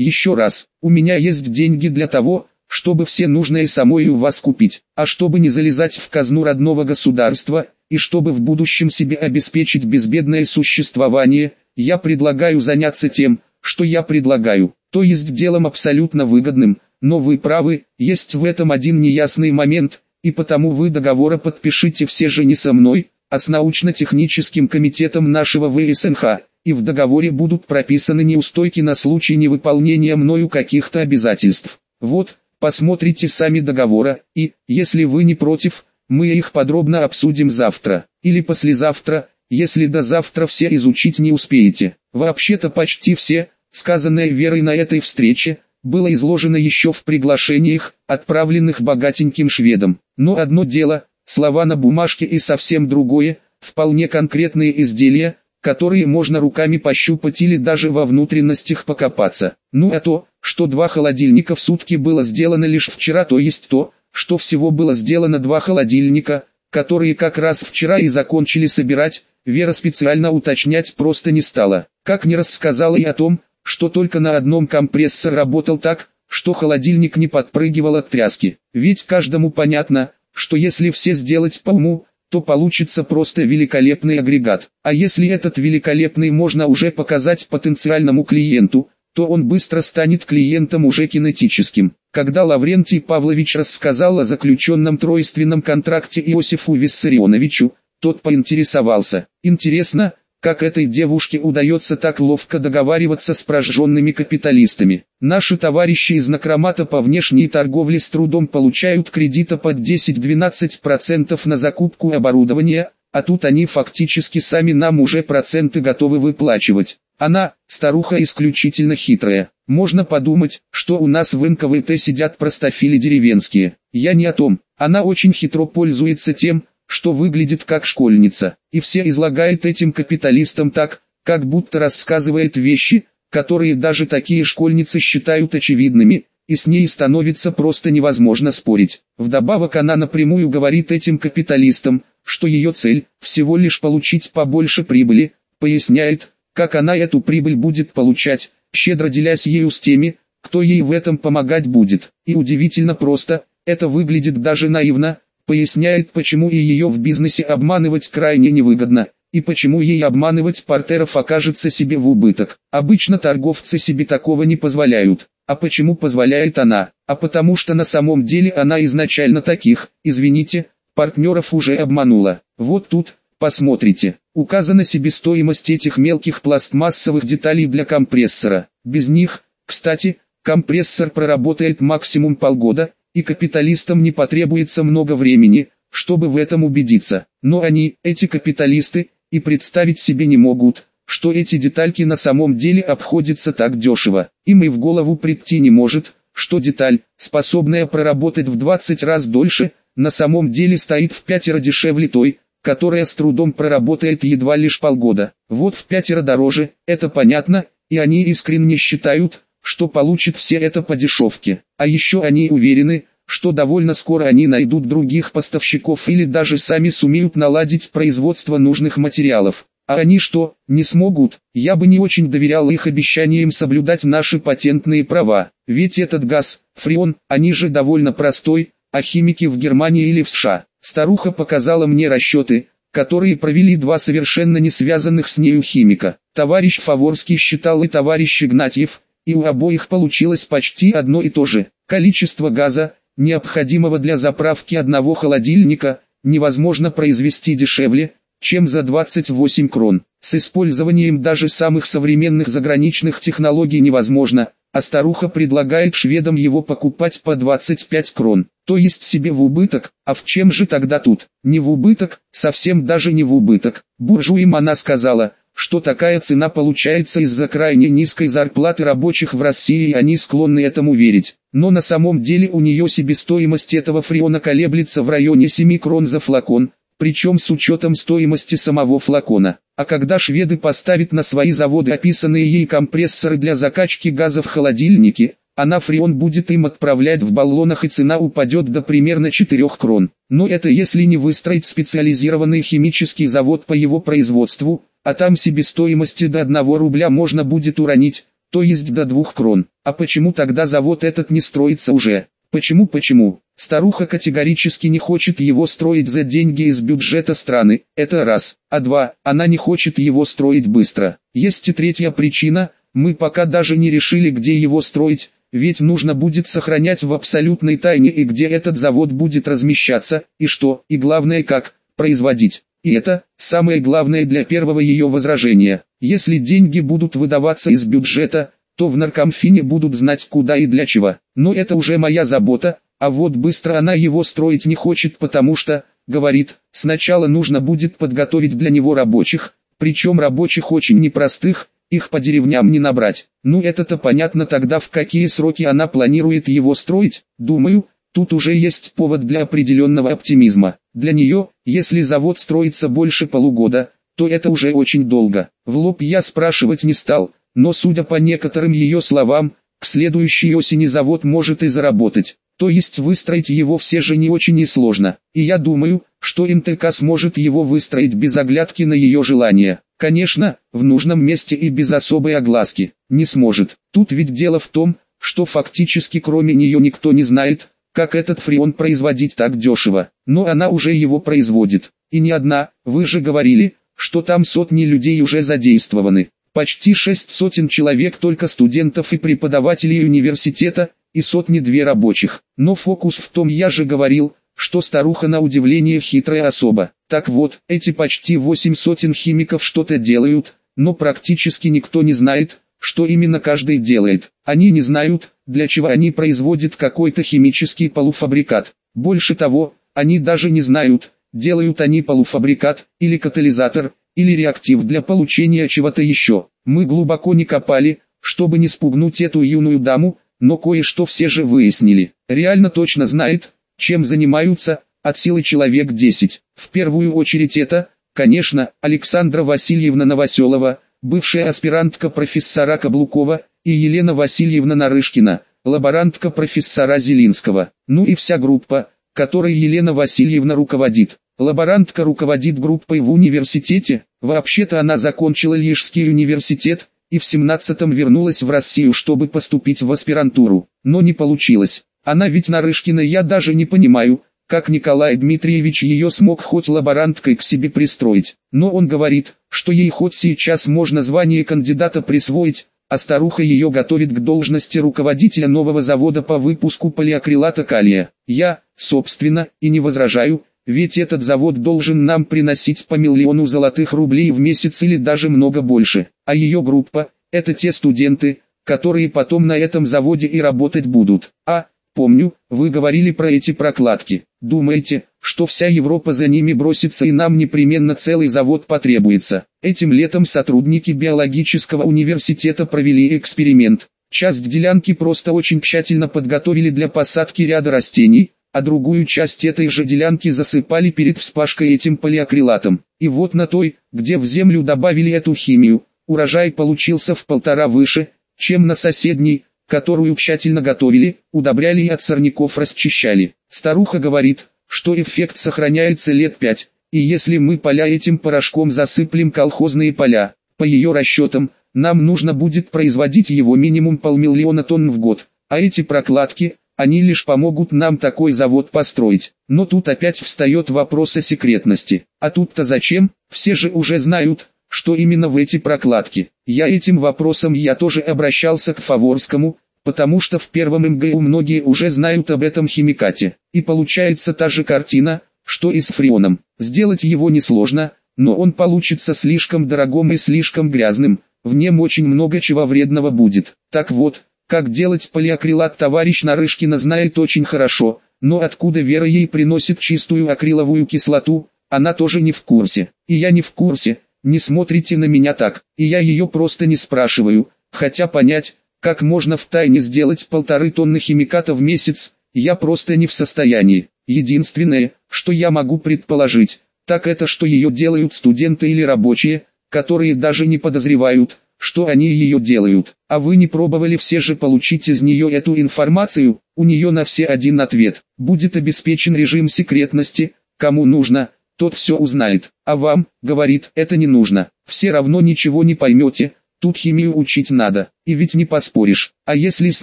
Еще раз, у меня есть деньги для того, чтобы все нужное самой у вас купить, а чтобы не залезать в казну родного государства, и чтобы в будущем себе обеспечить безбедное существование, я предлагаю заняться тем, что я предлагаю, то есть делом абсолютно выгодным, но вы правы, есть в этом один неясный момент, и потому вы договора подпишите все же не со мной, а с научно-техническим комитетом нашего ВСНХ, и в договоре будут прописаны неустойки на случай невыполнения мною каких-то обязательств. Вот, посмотрите сами договора, и, если вы не против, мы их подробно обсудим завтра, или послезавтра, если до завтра все изучить не успеете. Вообще-то почти все, сказанное Верой на этой встрече, было изложено еще в приглашениях, отправленных богатеньким шведам. Но одно дело, слова на бумажке и совсем другое, вполне конкретные изделия, которые можно руками пощупать или даже во внутренностях покопаться. Ну а то, что два холодильника в сутки было сделано лишь вчера, то есть то, что всего было сделано два холодильника, которые как раз вчера и закончили собирать, Вера специально уточнять просто не стала. Как не рассказала и о том, что только на одном компрессор работал так, что холодильник не подпрыгивал от тряски. Ведь каждому понятно, что если все сделать по уму, то получится просто великолепный агрегат. А если этот великолепный можно уже показать потенциальному клиенту, то он быстро станет клиентом уже кинетическим. Когда Лаврентий Павлович рассказал о заключенном тройственном контракте Иосифу Виссарионовичу, тот поинтересовался. Интересно, как этой девушке удается так ловко договариваться с прожженными капиталистами. Наши товарищи из Накромата по внешней торговле с трудом получают кредита под 10-12% на закупку оборудования, а тут они фактически сами нам уже проценты готовы выплачивать. Она, старуха исключительно хитрая. Можно подумать, что у нас в НКВТ сидят простофили деревенские. Я не о том. Она очень хитро пользуется тем, что выглядит как школьница, и все излагает этим капиталистам так, как будто рассказывает вещи, которые даже такие школьницы считают очевидными, и с ней становится просто невозможно спорить. Вдобавок она напрямую говорит этим капиталистам, что ее цель – всего лишь получить побольше прибыли, поясняет, как она эту прибыль будет получать, щедро делясь ею с теми, кто ей в этом помогать будет. И удивительно просто, это выглядит даже наивно, поясняет почему и ее в бизнесе обманывать крайне невыгодно, и почему ей обманывать партеров окажется себе в убыток. Обычно торговцы себе такого не позволяют. А почему позволяет она? А потому что на самом деле она изначально таких, извините, партнеров уже обманула. Вот тут, посмотрите, указана себестоимость этих мелких пластмассовых деталей для компрессора. Без них, кстати, компрессор проработает максимум полгода, и капиталистам не потребуется много времени, чтобы в этом убедиться. Но они, эти капиталисты, и представить себе не могут, что эти детальки на самом деле обходятся так дешево. Им и в голову прийти не может, что деталь, способная проработать в 20 раз дольше, на самом деле стоит в пятеро дешевле той, которая с трудом проработает едва лишь полгода. Вот в пятеро дороже, это понятно, и они искренне считают, что получат все это по дешевке. А еще они уверены, что довольно скоро они найдут других поставщиков или даже сами сумеют наладить производство нужных материалов. А они что, не смогут? Я бы не очень доверял их обещаниям соблюдать наши патентные права. Ведь этот газ, фреон, они же довольно простой, а химики в Германии или в США. Старуха показала мне расчеты, которые провели два совершенно не связанных с нею химика. Товарищ Фаворский считал и товарищ Игнатьев, и у обоих получилось почти одно и то же. Количество газа, необходимого для заправки одного холодильника, невозможно произвести дешевле, чем за 28 крон. С использованием даже самых современных заграничных технологий невозможно, а старуха предлагает шведам его покупать по 25 крон, то есть себе в убыток, а в чем же тогда тут? Не в убыток, совсем даже не в убыток. Буржуям она сказала, что такая цена получается из-за крайне низкой зарплаты рабочих в России и они склонны этому верить. Но на самом деле у нее себестоимость этого фреона колеблется в районе 7 крон за флакон, причем с учетом стоимости самого флакона. А когда шведы поставят на свои заводы описанные ей компрессоры для закачки газа в холодильники, она фреон будет им отправлять в баллонах и цена упадет до примерно 4 крон. Но это если не выстроить специализированный химический завод по его производству, а там себестоимости до 1 рубля можно будет уронить, то есть до двух крон. А почему тогда завод этот не строится уже? Почему почему? Старуха категорически не хочет его строить за деньги из бюджета страны, это раз. А два, она не хочет его строить быстро. Есть и третья причина, мы пока даже не решили где его строить, ведь нужно будет сохранять в абсолютной тайне и где этот завод будет размещаться, и что, и главное как, производить. И это, самое главное для первого ее возражения. Если деньги будут выдаваться из бюджета, то в наркомфине будут знать куда и для чего. Но это уже моя забота, а вот быстро она его строить не хочет потому что, говорит, сначала нужно будет подготовить для него рабочих, причем рабочих очень непростых, их по деревням не набрать. Ну это-то понятно тогда в какие сроки она планирует его строить, думаю, тут уже есть повод для определенного оптимизма. Для нее, если завод строится больше полугода, то это уже очень долго. В лоб я спрашивать не стал, но судя по некоторым ее словам, к следующей осени завод может и заработать. То есть выстроить его все же не очень и сложно. И я думаю, что МТК сможет его выстроить без оглядки на ее желание. Конечно, в нужном месте и без особой огласки. Не сможет. Тут ведь дело в том, что фактически кроме нее никто не знает, как этот фреон производить так дешево. Но она уже его производит. И не одна, вы же говорили, что там сотни людей уже задействованы. Почти шесть сотен человек только студентов и преподавателей университета, и сотни-две рабочих. Но фокус в том я же говорил, что старуха на удивление хитрая особа. Так вот, эти почти восемь сотен химиков что-то делают, но практически никто не знает, что именно каждый делает. Они не знают, для чего они производят какой-то химический полуфабрикат. Больше того, они даже не знают, делают они полуфабрикат, или катализатор, или реактив для получения чего-то еще. Мы глубоко не копали, чтобы не спугнуть эту юную даму, но кое-что все же выяснили. Реально точно знает, чем занимаются, от силы человек 10. В первую очередь это, конечно, Александра Васильевна Новоселова, бывшая аспирантка профессора Каблукова, и Елена Васильевна Нарышкина, лаборантка профессора Зелинского. Ну и вся группа, которой Елена Васильевна руководит. Лаборантка руководит группой в университете, вообще-то она закончила Лижский университет, и в 17-м вернулась в Россию, чтобы поступить в аспирантуру, но не получилось. Она ведь Нарышкина я даже не понимаю, как Николай Дмитриевич ее смог хоть лаборанткой к себе пристроить. Но он говорит, что ей хоть сейчас можно звание кандидата присвоить, а старуха ее готовит к должности руководителя нового завода по выпуску полиакрилата калия. Я, собственно, и не возражаю, ведь этот завод должен нам приносить по миллиону золотых рублей в месяц или даже много больше. А ее группа – это те студенты, которые потом на этом заводе и работать будут. А, помню, вы говорили про эти прокладки. Думаете, что вся Европа за ними бросится и нам непременно целый завод потребуется? Этим летом сотрудники биологического университета провели эксперимент. Часть делянки просто очень тщательно подготовили для посадки ряда растений, а другую часть этой же делянки засыпали перед вспашкой этим полиакрилатом. И вот на той, где в землю добавили эту химию, урожай получился в полтора выше, чем на соседней, которую тщательно готовили, удобряли и от сорняков расчищали. Старуха говорит, что эффект сохраняется лет пять, и если мы поля этим порошком засыплем колхозные поля, по ее расчетам, нам нужно будет производить его минимум полмиллиона тонн в год, а эти прокладки, они лишь помогут нам такой завод построить. Но тут опять встает вопрос о секретности. А тут-то зачем? Все же уже знают, что именно в эти прокладки. Я этим вопросом я тоже обращался к Фаворскому, потому что в первом МГУ многие уже знают об этом химикате. И получается та же картина, что и с фреоном. Сделать его несложно, но он получится слишком дорогим и слишком грязным, в нем очень много чего вредного будет. Так вот, как делать полиакрилат товарищ Нарышкина знает очень хорошо, но откуда Вера ей приносит чистую акриловую кислоту, она тоже не в курсе. И я не в курсе, не смотрите на меня так, и я ее просто не спрашиваю, хотя понять, как можно в тайне сделать полторы тонны химиката в месяц, я просто не в состоянии. Единственное, что я могу предположить, так это что ее делают студенты или рабочие, которые даже не подозревают, что они ее делают. А вы не пробовали все же получить из нее эту информацию, у нее на все один ответ. Будет обеспечен режим секретности, кому нужно, тот все узнает. А вам, говорит, это не нужно. Все равно ничего не поймете, тут химию учить надо, и ведь не поспоришь. А если с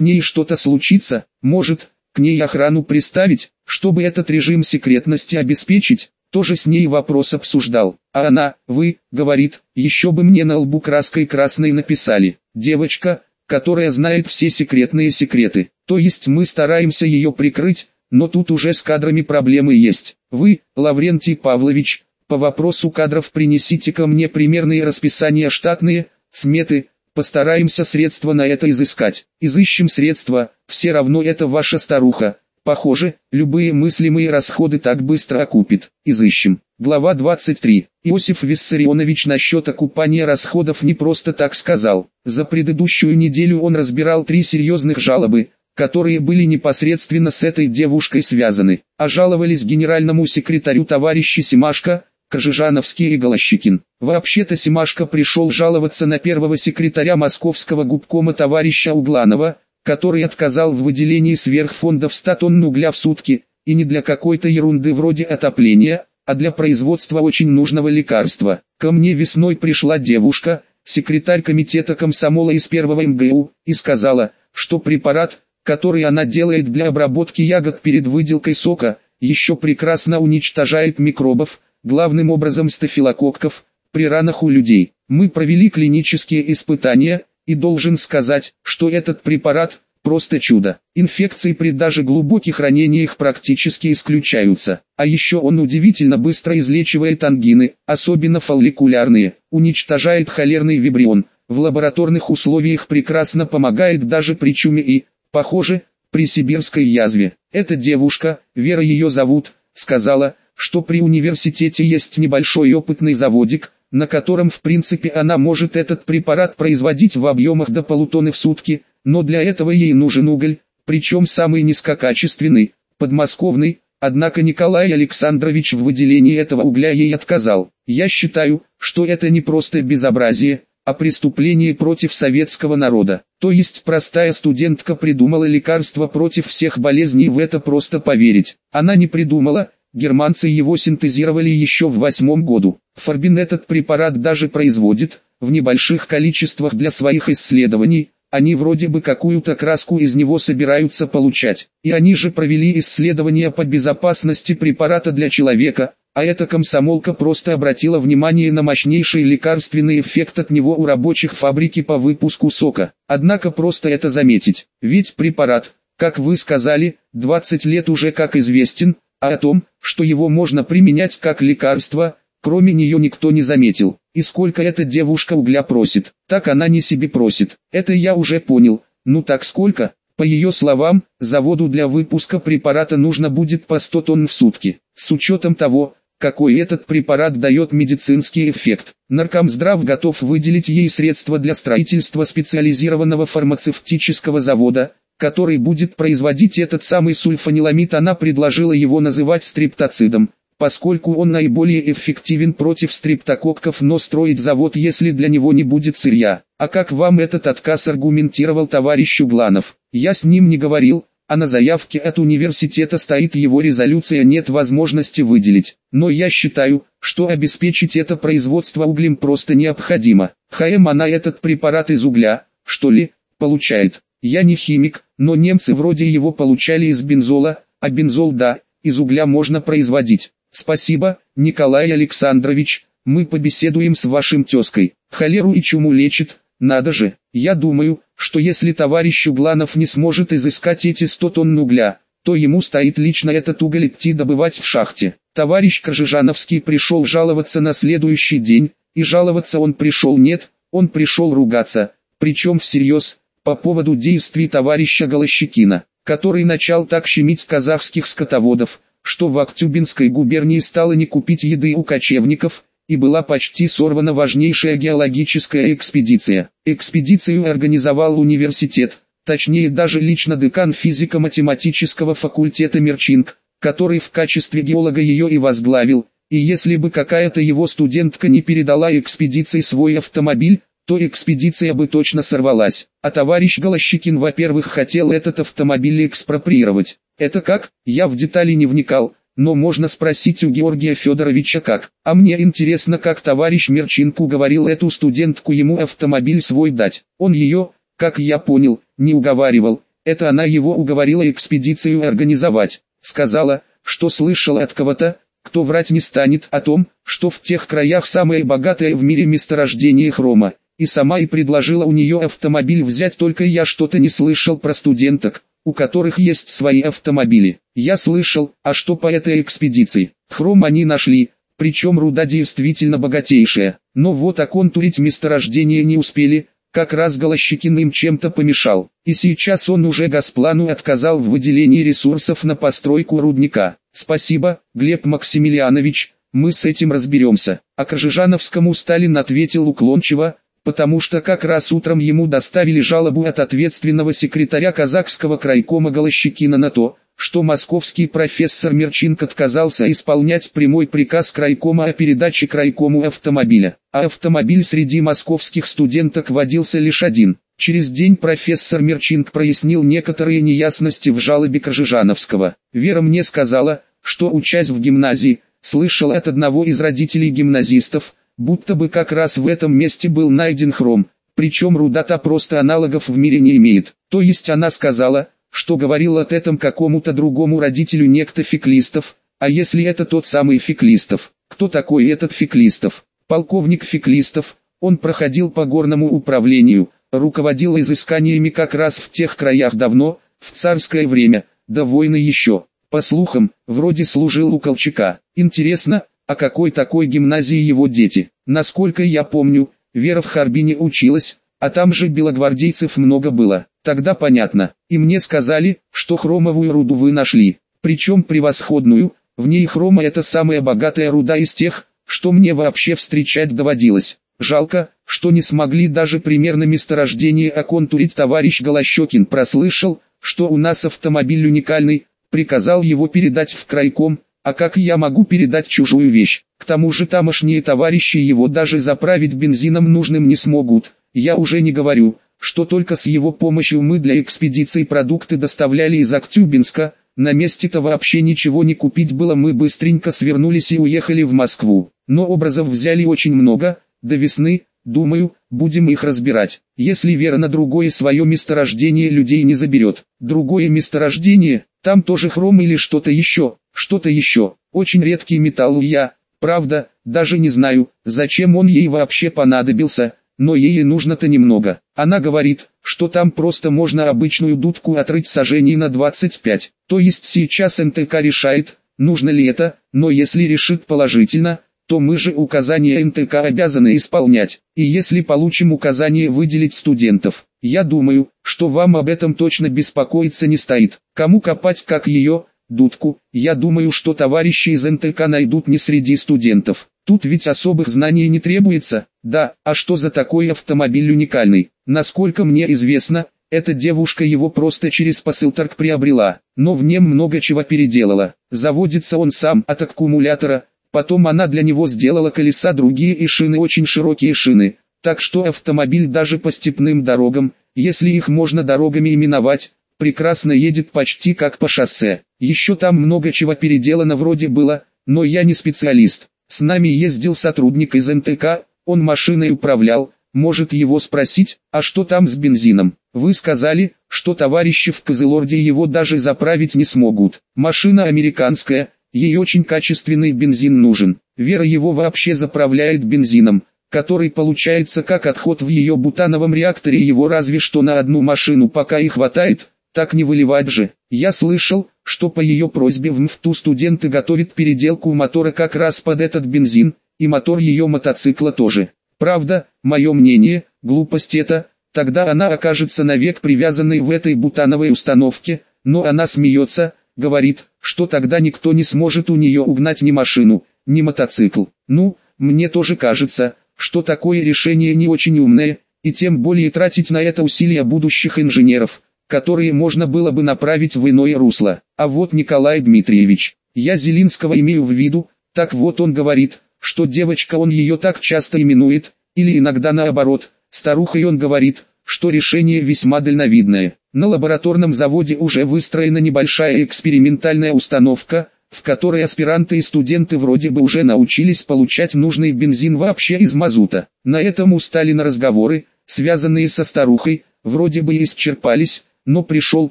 ней что-то случится, может, к ней охрану приставить, чтобы этот режим секретности обеспечить, тоже с ней вопрос обсуждал. А она, вы, говорит, еще бы мне на лбу краской красной написали. Девочка, которая знает все секретные секреты. То есть мы стараемся ее прикрыть, но тут уже с кадрами проблемы есть. Вы, Лаврентий Павлович, по вопросу кадров принесите ко мне примерные расписания штатные, сметы, постараемся средства на это изыскать. Изыщем средства, все равно это ваша старуха, Похоже, любые мыслимые расходы так быстро окупит. Изыщем. Глава 23. Иосиф Виссарионович насчет окупания расходов не просто так сказал. За предыдущую неделю он разбирал три серьезных жалобы, которые были непосредственно с этой девушкой связаны, а жаловались генеральному секретарю товарищи Симашко, Кожижановский и Голощекин. Вообще-то Симашко пришел жаловаться на первого секретаря московского губкома товарища Угланова, который отказал в выделении сверхфондов 100 тонн угля в сутки, и не для какой-то ерунды вроде отопления, а для производства очень нужного лекарства. Ко мне весной пришла девушка, секретарь комитета комсомола из первого МГУ, и сказала, что препарат, который она делает для обработки ягод перед выделкой сока, еще прекрасно уничтожает микробов, главным образом стафилококков, при ранах у людей. Мы провели клинические испытания, и должен сказать, что этот препарат – просто чудо. Инфекции при даже глубоких ранениях практически исключаются. А еще он удивительно быстро излечивает ангины, особенно фолликулярные, уничтожает холерный вибрион, в лабораторных условиях прекрасно помогает даже при чуме и, похоже, при сибирской язве. Эта девушка, Вера ее зовут, сказала, что при университете есть небольшой опытный заводик, на котором в принципе она может этот препарат производить в объемах до полутонны в сутки, но для этого ей нужен уголь, причем самый низкокачественный, подмосковный, однако Николай Александрович в выделении этого угля ей отказал. Я считаю, что это не просто безобразие, а преступление против советского народа. То есть простая студентка придумала лекарство против всех болезней в это просто поверить. Она не придумала, Германцы его синтезировали еще в восьмом году. Фарбин этот препарат даже производит, в небольших количествах для своих исследований, они вроде бы какую-то краску из него собираются получать. И они же провели исследования по безопасности препарата для человека, а эта комсомолка просто обратила внимание на мощнейший лекарственный эффект от него у рабочих фабрики по выпуску сока. Однако просто это заметить, ведь препарат, как вы сказали, 20 лет уже как известен, а о том, что его можно применять как лекарство, кроме нее никто не заметил. И сколько эта девушка угля просит, так она не себе просит. Это я уже понял, ну так сколько? По ее словам, заводу для выпуска препарата нужно будет по 100 тонн в сутки. С учетом того, какой этот препарат дает медицинский эффект. Наркомздрав готов выделить ей средства для строительства специализированного фармацевтического завода, который будет производить этот самый сульфаниламид, она предложила его называть стриптоцидом, поскольку он наиболее эффективен против стриптококков, но строить завод, если для него не будет сырья. А как вам этот отказ аргументировал товарищ Угланов? Я с ним не говорил, а на заявке от университета стоит его резолюция нет возможности выделить. Но я считаю, что обеспечить это производство углем просто необходимо. ХМ она этот препарат из угля, что ли, получает. Я не химик, но немцы вроде его получали из бензола, а бензол да, из угля можно производить. Спасибо, Николай Александрович, мы побеседуем с вашим тезкой. Холеру и чуму лечит, надо же. Я думаю, что если товарищ Угланов не сможет изыскать эти 100 тонн угля, то ему стоит лично этот уголь идти добывать в шахте. Товарищ Кожижановский пришел жаловаться на следующий день, и жаловаться он пришел нет, он пришел ругаться, причем всерьез, по поводу действий товарища Голощекина, который начал так щемить казахских скотоводов, что в Актюбинской губернии стало не купить еды у кочевников, и была почти сорвана важнейшая геологическая экспедиция. Экспедицию организовал университет, точнее даже лично декан физико-математического факультета Мерчинг, который в качестве геолога ее и возглавил, и если бы какая-то его студентка не передала экспедиции свой автомобиль, то экспедиция бы точно сорвалась. А товарищ Голощекин, во-первых, хотел этот автомобиль экспроприировать. Это как? Я в детали не вникал, но можно спросить у Георгия Федоровича как. А мне интересно, как товарищ Мерчинку говорил эту студентку ему автомобиль свой дать. Он ее, как я понял, не уговаривал, это она его уговорила экспедицию организовать. Сказала, что слышала от кого-то, кто врать не станет о том, что в тех краях самое богатое в мире месторождение хрома, и сама и предложила у нее автомобиль взять, только я что-то не слышал про студенток, у которых есть свои автомобили. Я слышал, а что по этой экспедиции? Хром они нашли, причем руда действительно богатейшая, но вот оконтурить месторождение не успели, как раз Голощекин им чем-то помешал, и сейчас он уже Госплану отказал в выделении ресурсов на постройку рудника. Спасибо, Глеб Максимилианович, мы с этим разберемся. А Кожижановскому Сталин ответил уклончиво, потому что как раз утром ему доставили жалобу от ответственного секретаря казахского крайкома Голощекина на то, что московский профессор Мерчинк отказался исполнять прямой приказ крайкома о передаче крайкому автомобиля, а автомобиль среди московских студенток водился лишь один. Через день профессор Мерчинк прояснил некоторые неясности в жалобе Кожижановского. Вера мне сказала, что учась в гимназии, слышал от одного из родителей гимназистов, будто бы как раз в этом месте был найден хром, причем руда-то просто аналогов в мире не имеет. То есть она сказала, что говорил от этом какому-то другому родителю некто Феклистов, а если это тот самый Феклистов, кто такой этот Феклистов? Полковник Феклистов, он проходил по горному управлению, руководил изысканиями как раз в тех краях давно, в царское время, до войны еще. По слухам, вроде служил у Колчака. Интересно, а какой такой гимназии его дети? Насколько я помню, Вера в Харбине училась, а там же белогвардейцев много было. Тогда понятно. И мне сказали, что хромовую руду вы нашли. Причем превосходную, в ней хрома это самая богатая руда из тех, что мне вообще встречать доводилось. Жалко, что не смогли даже примерно месторождение оконтурить товарищ Голощекин прослышал, что у нас автомобиль уникальный, приказал его передать в крайком, а как я могу передать чужую вещь? К тому же тамошние товарищи его даже заправить бензином нужным не смогут. Я уже не говорю, что только с его помощью мы для экспедиции продукты доставляли из Актюбинска, на месте-то вообще ничего не купить было мы быстренько свернулись и уехали в Москву. Но образов взяли очень много, до весны, думаю, будем их разбирать. Если Вера на другое свое месторождение людей не заберет. Другое месторождение, там тоже хром или что-то еще, что-то еще. Очень редкий металл я, правда, даже не знаю, зачем он ей вообще понадобился, но ей нужно-то немного. Она говорит, что там просто можно обычную дудку отрыть сажений на 25. То есть сейчас НТК решает, нужно ли это, но если решит положительно, то мы же указания НТК обязаны исполнять. И если получим указание выделить студентов, я думаю, что вам об этом точно беспокоиться не стоит. Кому копать как ее, дудку, я думаю, что товарищи из НТК найдут не среди студентов. Тут ведь особых знаний не требуется. Да, а что за такой автомобиль уникальный? Насколько мне известно, эта девушка его просто через посылторг приобрела, но в нем много чего переделала. Заводится он сам от аккумулятора, потом она для него сделала колеса другие и шины очень широкие шины, так что автомобиль даже по степным дорогам, если их можно дорогами именовать, прекрасно едет почти как по шоссе. Еще там много чего переделано вроде было, но я не специалист. С нами ездил сотрудник из НТК, он машиной управлял, может его спросить, а что там с бензином? Вы сказали, что товарищи в Козелорде его даже заправить не смогут. Машина американская, ей очень качественный бензин нужен. Вера его вообще заправляет бензином, который получается как отход в ее бутановом реакторе его разве что на одну машину пока и хватает, так не выливать же. Я слышал, что по ее просьбе в МФТУ студенты готовят переделку мотора как раз под этот бензин, и мотор ее мотоцикла тоже. Правда, мое мнение, глупость это, тогда она окажется навек привязанной в этой бутановой установке, но она смеется, говорит, что тогда никто не сможет у нее угнать ни машину, ни мотоцикл. Ну, мне тоже кажется, что такое решение не очень умное, и тем более тратить на это усилия будущих инженеров, которые можно было бы направить в иное русло. А вот Николай Дмитриевич, я Зелинского имею в виду, так вот он говорит, что девочка он ее так часто именует, или иногда наоборот, старухой он говорит, что решение весьма дальновидное. На лабораторном заводе уже выстроена небольшая экспериментальная установка, в которой аспиранты и студенты вроде бы уже научились получать нужный бензин вообще из мазута. На этом устали на разговоры, связанные со старухой, вроде бы исчерпались, но пришел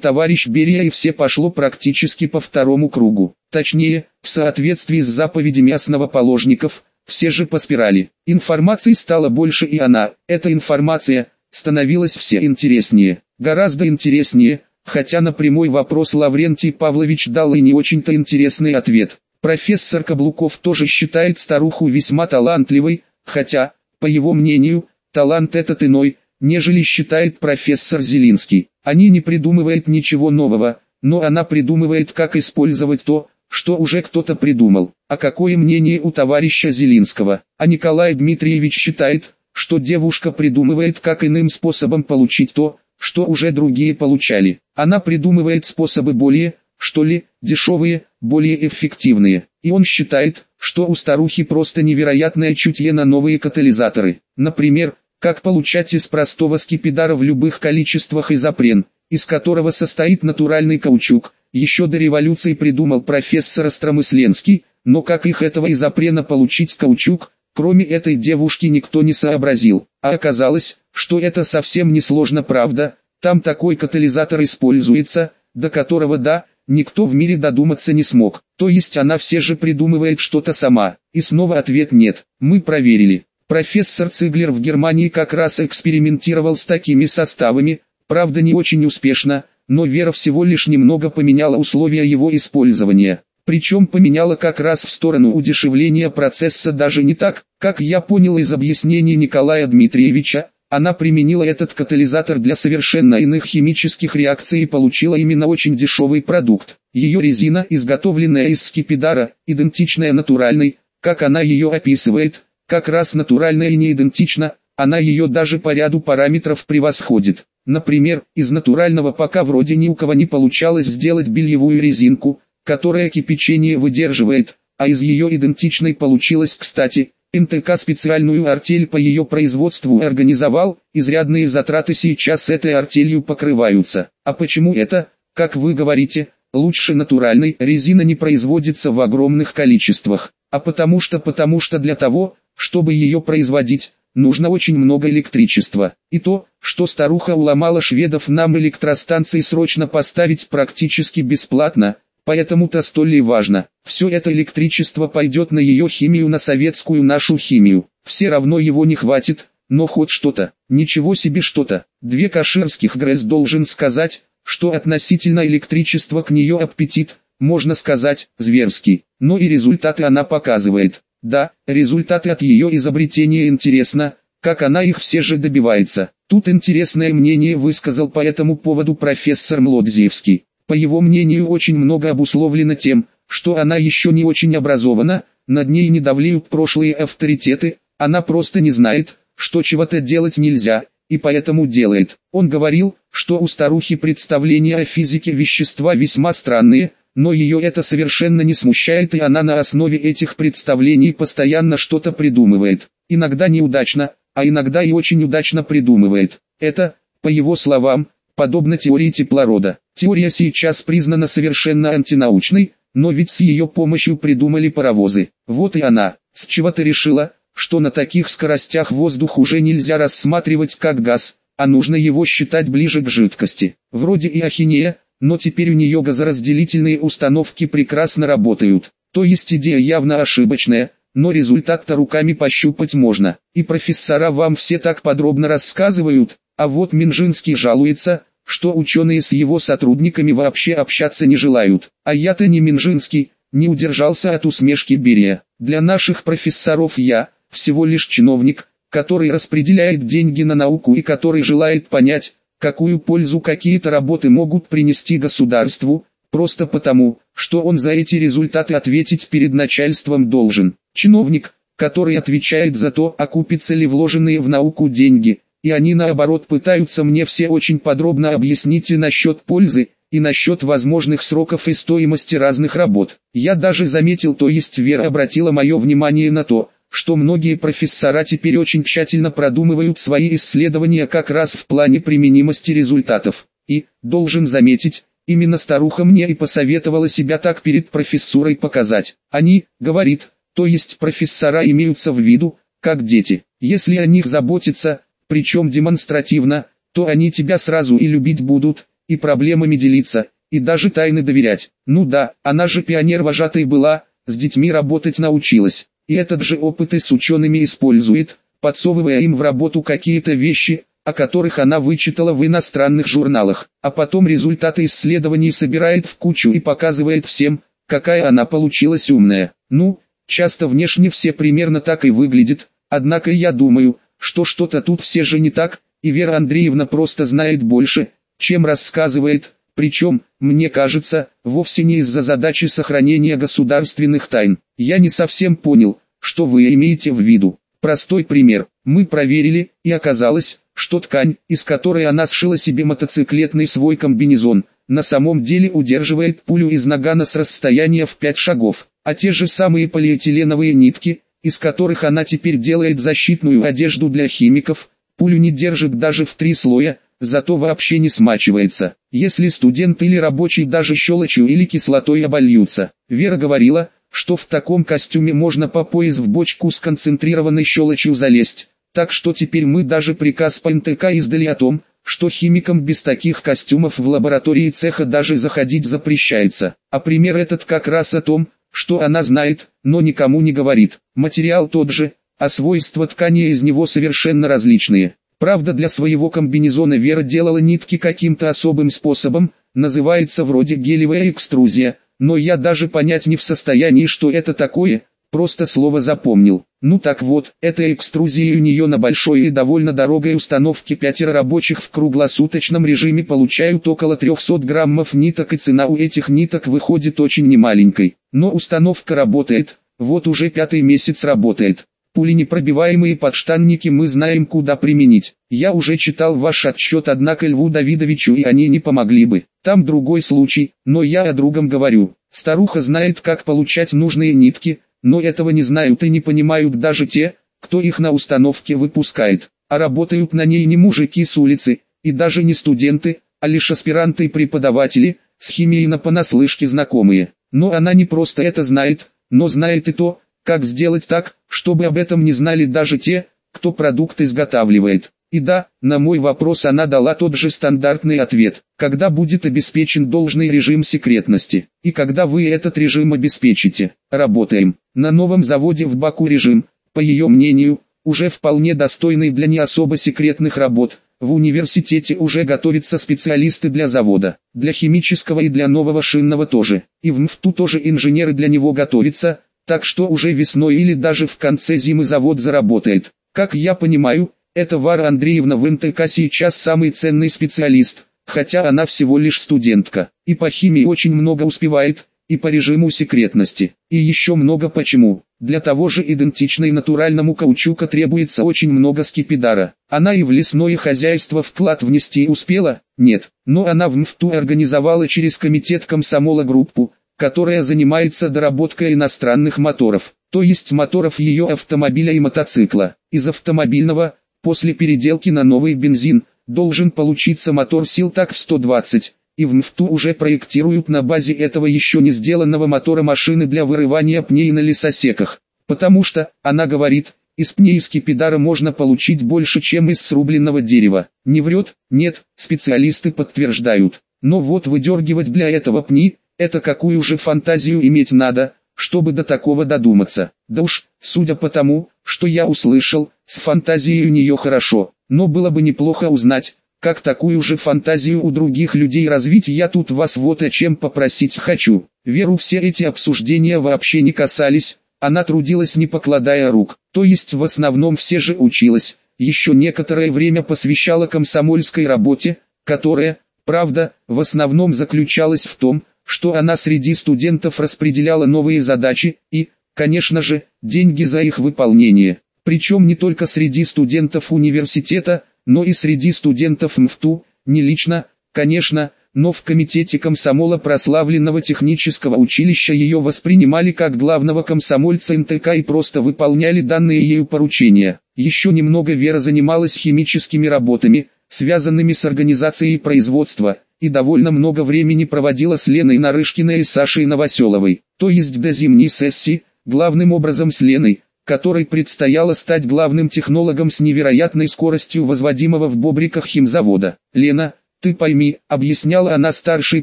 товарищ Берия и все пошло практически по второму кругу. Точнее, в соответствии с заповедями основоположников, все же по спирали. Информации стало больше и она, эта информация, становилась все интереснее. Гораздо интереснее, хотя на прямой вопрос Лаврентий Павлович дал и не очень-то интересный ответ. Профессор Каблуков тоже считает старуху весьма талантливой, хотя, по его мнению, талант этот иной, нежели считает профессор Зелинский. Они не придумывают ничего нового, но она придумывает как использовать то, что уже кто-то придумал. А какое мнение у товарища Зелинского? А Николай Дмитриевич считает, что девушка придумывает как иным способом получить то, что уже другие получали. Она придумывает способы более, что ли, дешевые, более эффективные. И он считает, что у старухи просто невероятное чутье на новые катализаторы. Например, как получать из простого скипидара в любых количествах изопрен, из которого состоит натуральный каучук. Еще до революции придумал профессор Остромысленский, но как их этого изопрена получить каучук, кроме этой девушки никто не сообразил. А оказалось, что это совсем не сложно правда, там такой катализатор используется, до которого да, никто в мире додуматься не смог. То есть она все же придумывает что-то сама. И снова ответ нет, мы проверили. Профессор Циглер в Германии как раз экспериментировал с такими составами, правда не очень успешно, но Вера всего лишь немного поменяла условия его использования. Причем поменяла как раз в сторону удешевления процесса даже не так, как я понял из объяснений Николая Дмитриевича, она применила этот катализатор для совершенно иных химических реакций и получила именно очень дешевый продукт. Ее резина, изготовленная из скипидара, идентичная натуральной, как она ее описывает, как раз натуральная и не идентична, она ее даже по ряду параметров превосходит. Например, из натурального пока вроде ни у кого не получалось сделать бельевую резинку, которая кипячение выдерживает, а из ее идентичной получилось кстати, НТК специальную артель по ее производству организовал, изрядные затраты сейчас этой артелью покрываются. А почему это, как вы говорите, лучше натуральной резина не производится в огромных количествах? А потому что потому что для того, чтобы ее производить, нужно очень много электричества. И то, что старуха уломала шведов нам электростанции срочно поставить практически бесплатно, поэтому-то столь и важно. Все это электричество пойдет на ее химию, на советскую нашу химию. Все равно его не хватит, но хоть что-то, ничего себе что-то. Две каширских ГРЭС должен сказать, что относительно электричества к нее аппетит, можно сказать, зверский. Но и результаты она показывает. Да, результаты от ее изобретения интересно, как она их все же добивается. Тут интересное мнение высказал по этому поводу профессор Млодзевский. По его мнению очень много обусловлено тем, что она еще не очень образована, над ней не давлеют прошлые авторитеты, она просто не знает, что чего-то делать нельзя, и поэтому делает. Он говорил, что у старухи представления о физике вещества весьма странные, но ее это совершенно не смущает и она на основе этих представлений постоянно что-то придумывает. Иногда неудачно, а иногда и очень удачно придумывает. Это, по его словам, подобно теории теплорода. Теория сейчас признана совершенно антинаучной, но ведь с ее помощью придумали паровозы. Вот и она, с чего-то решила, что на таких скоростях воздух уже нельзя рассматривать как газ, а нужно его считать ближе к жидкости. Вроде и ахинея, но теперь у нее газоразделительные установки прекрасно работают. То есть идея явно ошибочная, но результат-то руками пощупать можно. И профессора вам все так подробно рассказывают, а вот Минжинский жалуется, что ученые с его сотрудниками вообще общаться не желают. А я-то не Минжинский, не удержался от усмешки Берия. Для наших профессоров я, всего лишь чиновник, который распределяет деньги на науку и который желает понять, какую пользу какие-то работы могут принести государству, просто потому, что он за эти результаты ответить перед начальством должен. Чиновник, который отвечает за то, окупятся ли вложенные в науку деньги, и они наоборот пытаются мне все очень подробно объяснить и насчет пользы, и насчет возможных сроков и стоимости разных работ. Я даже заметил, то есть Вера обратила мое внимание на то, что многие профессора теперь очень тщательно продумывают свои исследования как раз в плане применимости результатов. И, должен заметить, Именно старуха мне и посоветовала себя так перед профессурой показать. Они, говорит, то есть профессора имеются в виду, как дети. Если о них заботиться, причем демонстративно, то они тебя сразу и любить будут, и проблемами делиться, и даже тайны доверять. Ну да, она же пионер-вожатой была, с детьми работать научилась, и этот же опыт и с учеными использует, подсовывая им в работу какие-то вещи, о которых она вычитала в иностранных журналах, а потом результаты исследований собирает в кучу и показывает всем, какая она получилась умная. Ну, часто внешне все примерно так и выглядит, однако я думаю, что что-то тут все же не так, и Вера Андреевна просто знает больше, чем рассказывает, причем, мне кажется, вовсе не из-за задачи сохранения государственных тайн. Я не совсем понял, что вы имеете в виду. Простой пример. Мы проверили, и оказалось, что ткань, из которой она сшила себе мотоциклетный свой комбинезон, на самом деле удерживает пулю из нагана с расстояния в 5 шагов, а те же самые полиэтиленовые нитки, из которых она теперь делает защитную одежду для химиков, пулю не держит даже в три слоя, зато вообще не смачивается, если студент или рабочий даже щелочью или кислотой обольются. Вера говорила, что в таком костюме можно по пояс в бочку с концентрированной щелочью залезть, так что теперь мы даже приказ по НТК издали о том, что химикам без таких костюмов в лаборатории цеха даже заходить запрещается. А пример этот как раз о том, что она знает, но никому не говорит. Материал тот же, а свойства ткани из него совершенно различные. Правда для своего комбинезона Вера делала нитки каким-то особым способом, называется вроде гелевая экструзия, но я даже понять не в состоянии что это такое, просто слово запомнил. Ну так вот, эта экструзия у нее на большой и довольно дорогой установке пятеро рабочих в круглосуточном режиме получают около 300 граммов ниток и цена у этих ниток выходит очень немаленькой. Но установка работает, вот уже пятый месяц работает. Пуленепробиваемые подштанники мы знаем куда применить. Я уже читал ваш отчет однако Льву Давидовичу и они не помогли бы. Там другой случай, но я о другом говорю. Старуха знает как получать нужные нитки, но этого не знают и не понимают даже те, кто их на установке выпускает. А работают на ней не мужики с улицы, и даже не студенты, а лишь аспиранты и преподаватели, с химией на понаслышке знакомые. Но она не просто это знает, но знает и то, как сделать так, чтобы об этом не знали даже те, кто продукт изготавливает? И да, на мой вопрос она дала тот же стандартный ответ, когда будет обеспечен должный режим секретности, и когда вы этот режим обеспечите. Работаем. На новом заводе в Баку режим, по ее мнению, уже вполне достойный для не особо секретных работ. В университете уже готовятся специалисты для завода, для химического и для нового шинного тоже. И в МФТУ тоже инженеры для него готовятся, так что уже весной или даже в конце зимы завод заработает. Как я понимаю, эта Вара Андреевна в НТК сейчас самый ценный специалист, хотя она всего лишь студентка, и по химии очень много успевает, и по режиму секретности, и еще много почему. Для того же идентичной натуральному каучука требуется очень много скипидара. Она и в лесное хозяйство вклад внести успела? Нет, но она в МФТУ организовала через комитет комсомола группу, которая занимается доработкой иностранных моторов, то есть моторов ее автомобиля и мотоцикла. Из автомобильного, после переделки на новый бензин, должен получиться мотор сил так в 120, и в МФТУ уже проектируют на базе этого еще не сделанного мотора машины для вырывания пней на лесосеках. Потому что, она говорит, из пней из кипидара можно получить больше, чем из срубленного дерева. Не врет? Нет, специалисты подтверждают. Но вот выдергивать для этого пни, это какую же фантазию иметь надо, чтобы до такого додуматься. Да уж, судя по тому, что я услышал, с фантазией у нее хорошо, но было бы неплохо узнать, как такую же фантазию у других людей развить я тут вас вот о чем попросить хочу. Веру все эти обсуждения вообще не касались, она трудилась не покладая рук, то есть в основном все же училась, еще некоторое время посвящала комсомольской работе, которая, правда, в основном заключалась в том, что она среди студентов распределяла новые задачи и, конечно же, деньги за их выполнение. Причем не только среди студентов университета, но и среди студентов МФТУ, не лично, конечно, но в комитете комсомола прославленного технического училища ее воспринимали как главного комсомольца НТК и просто выполняли данные ею поручения. Еще немного Вера занималась химическими работами, связанными с организацией производства, и довольно много времени проводила с Леной Нарышкиной и Сашей Новоселовой, то есть до зимней сессии, главным образом с Леной, которой предстояло стать главным технологом с невероятной скоростью возводимого в бобриках химзавода. «Лена, ты пойми», — объясняла она старшей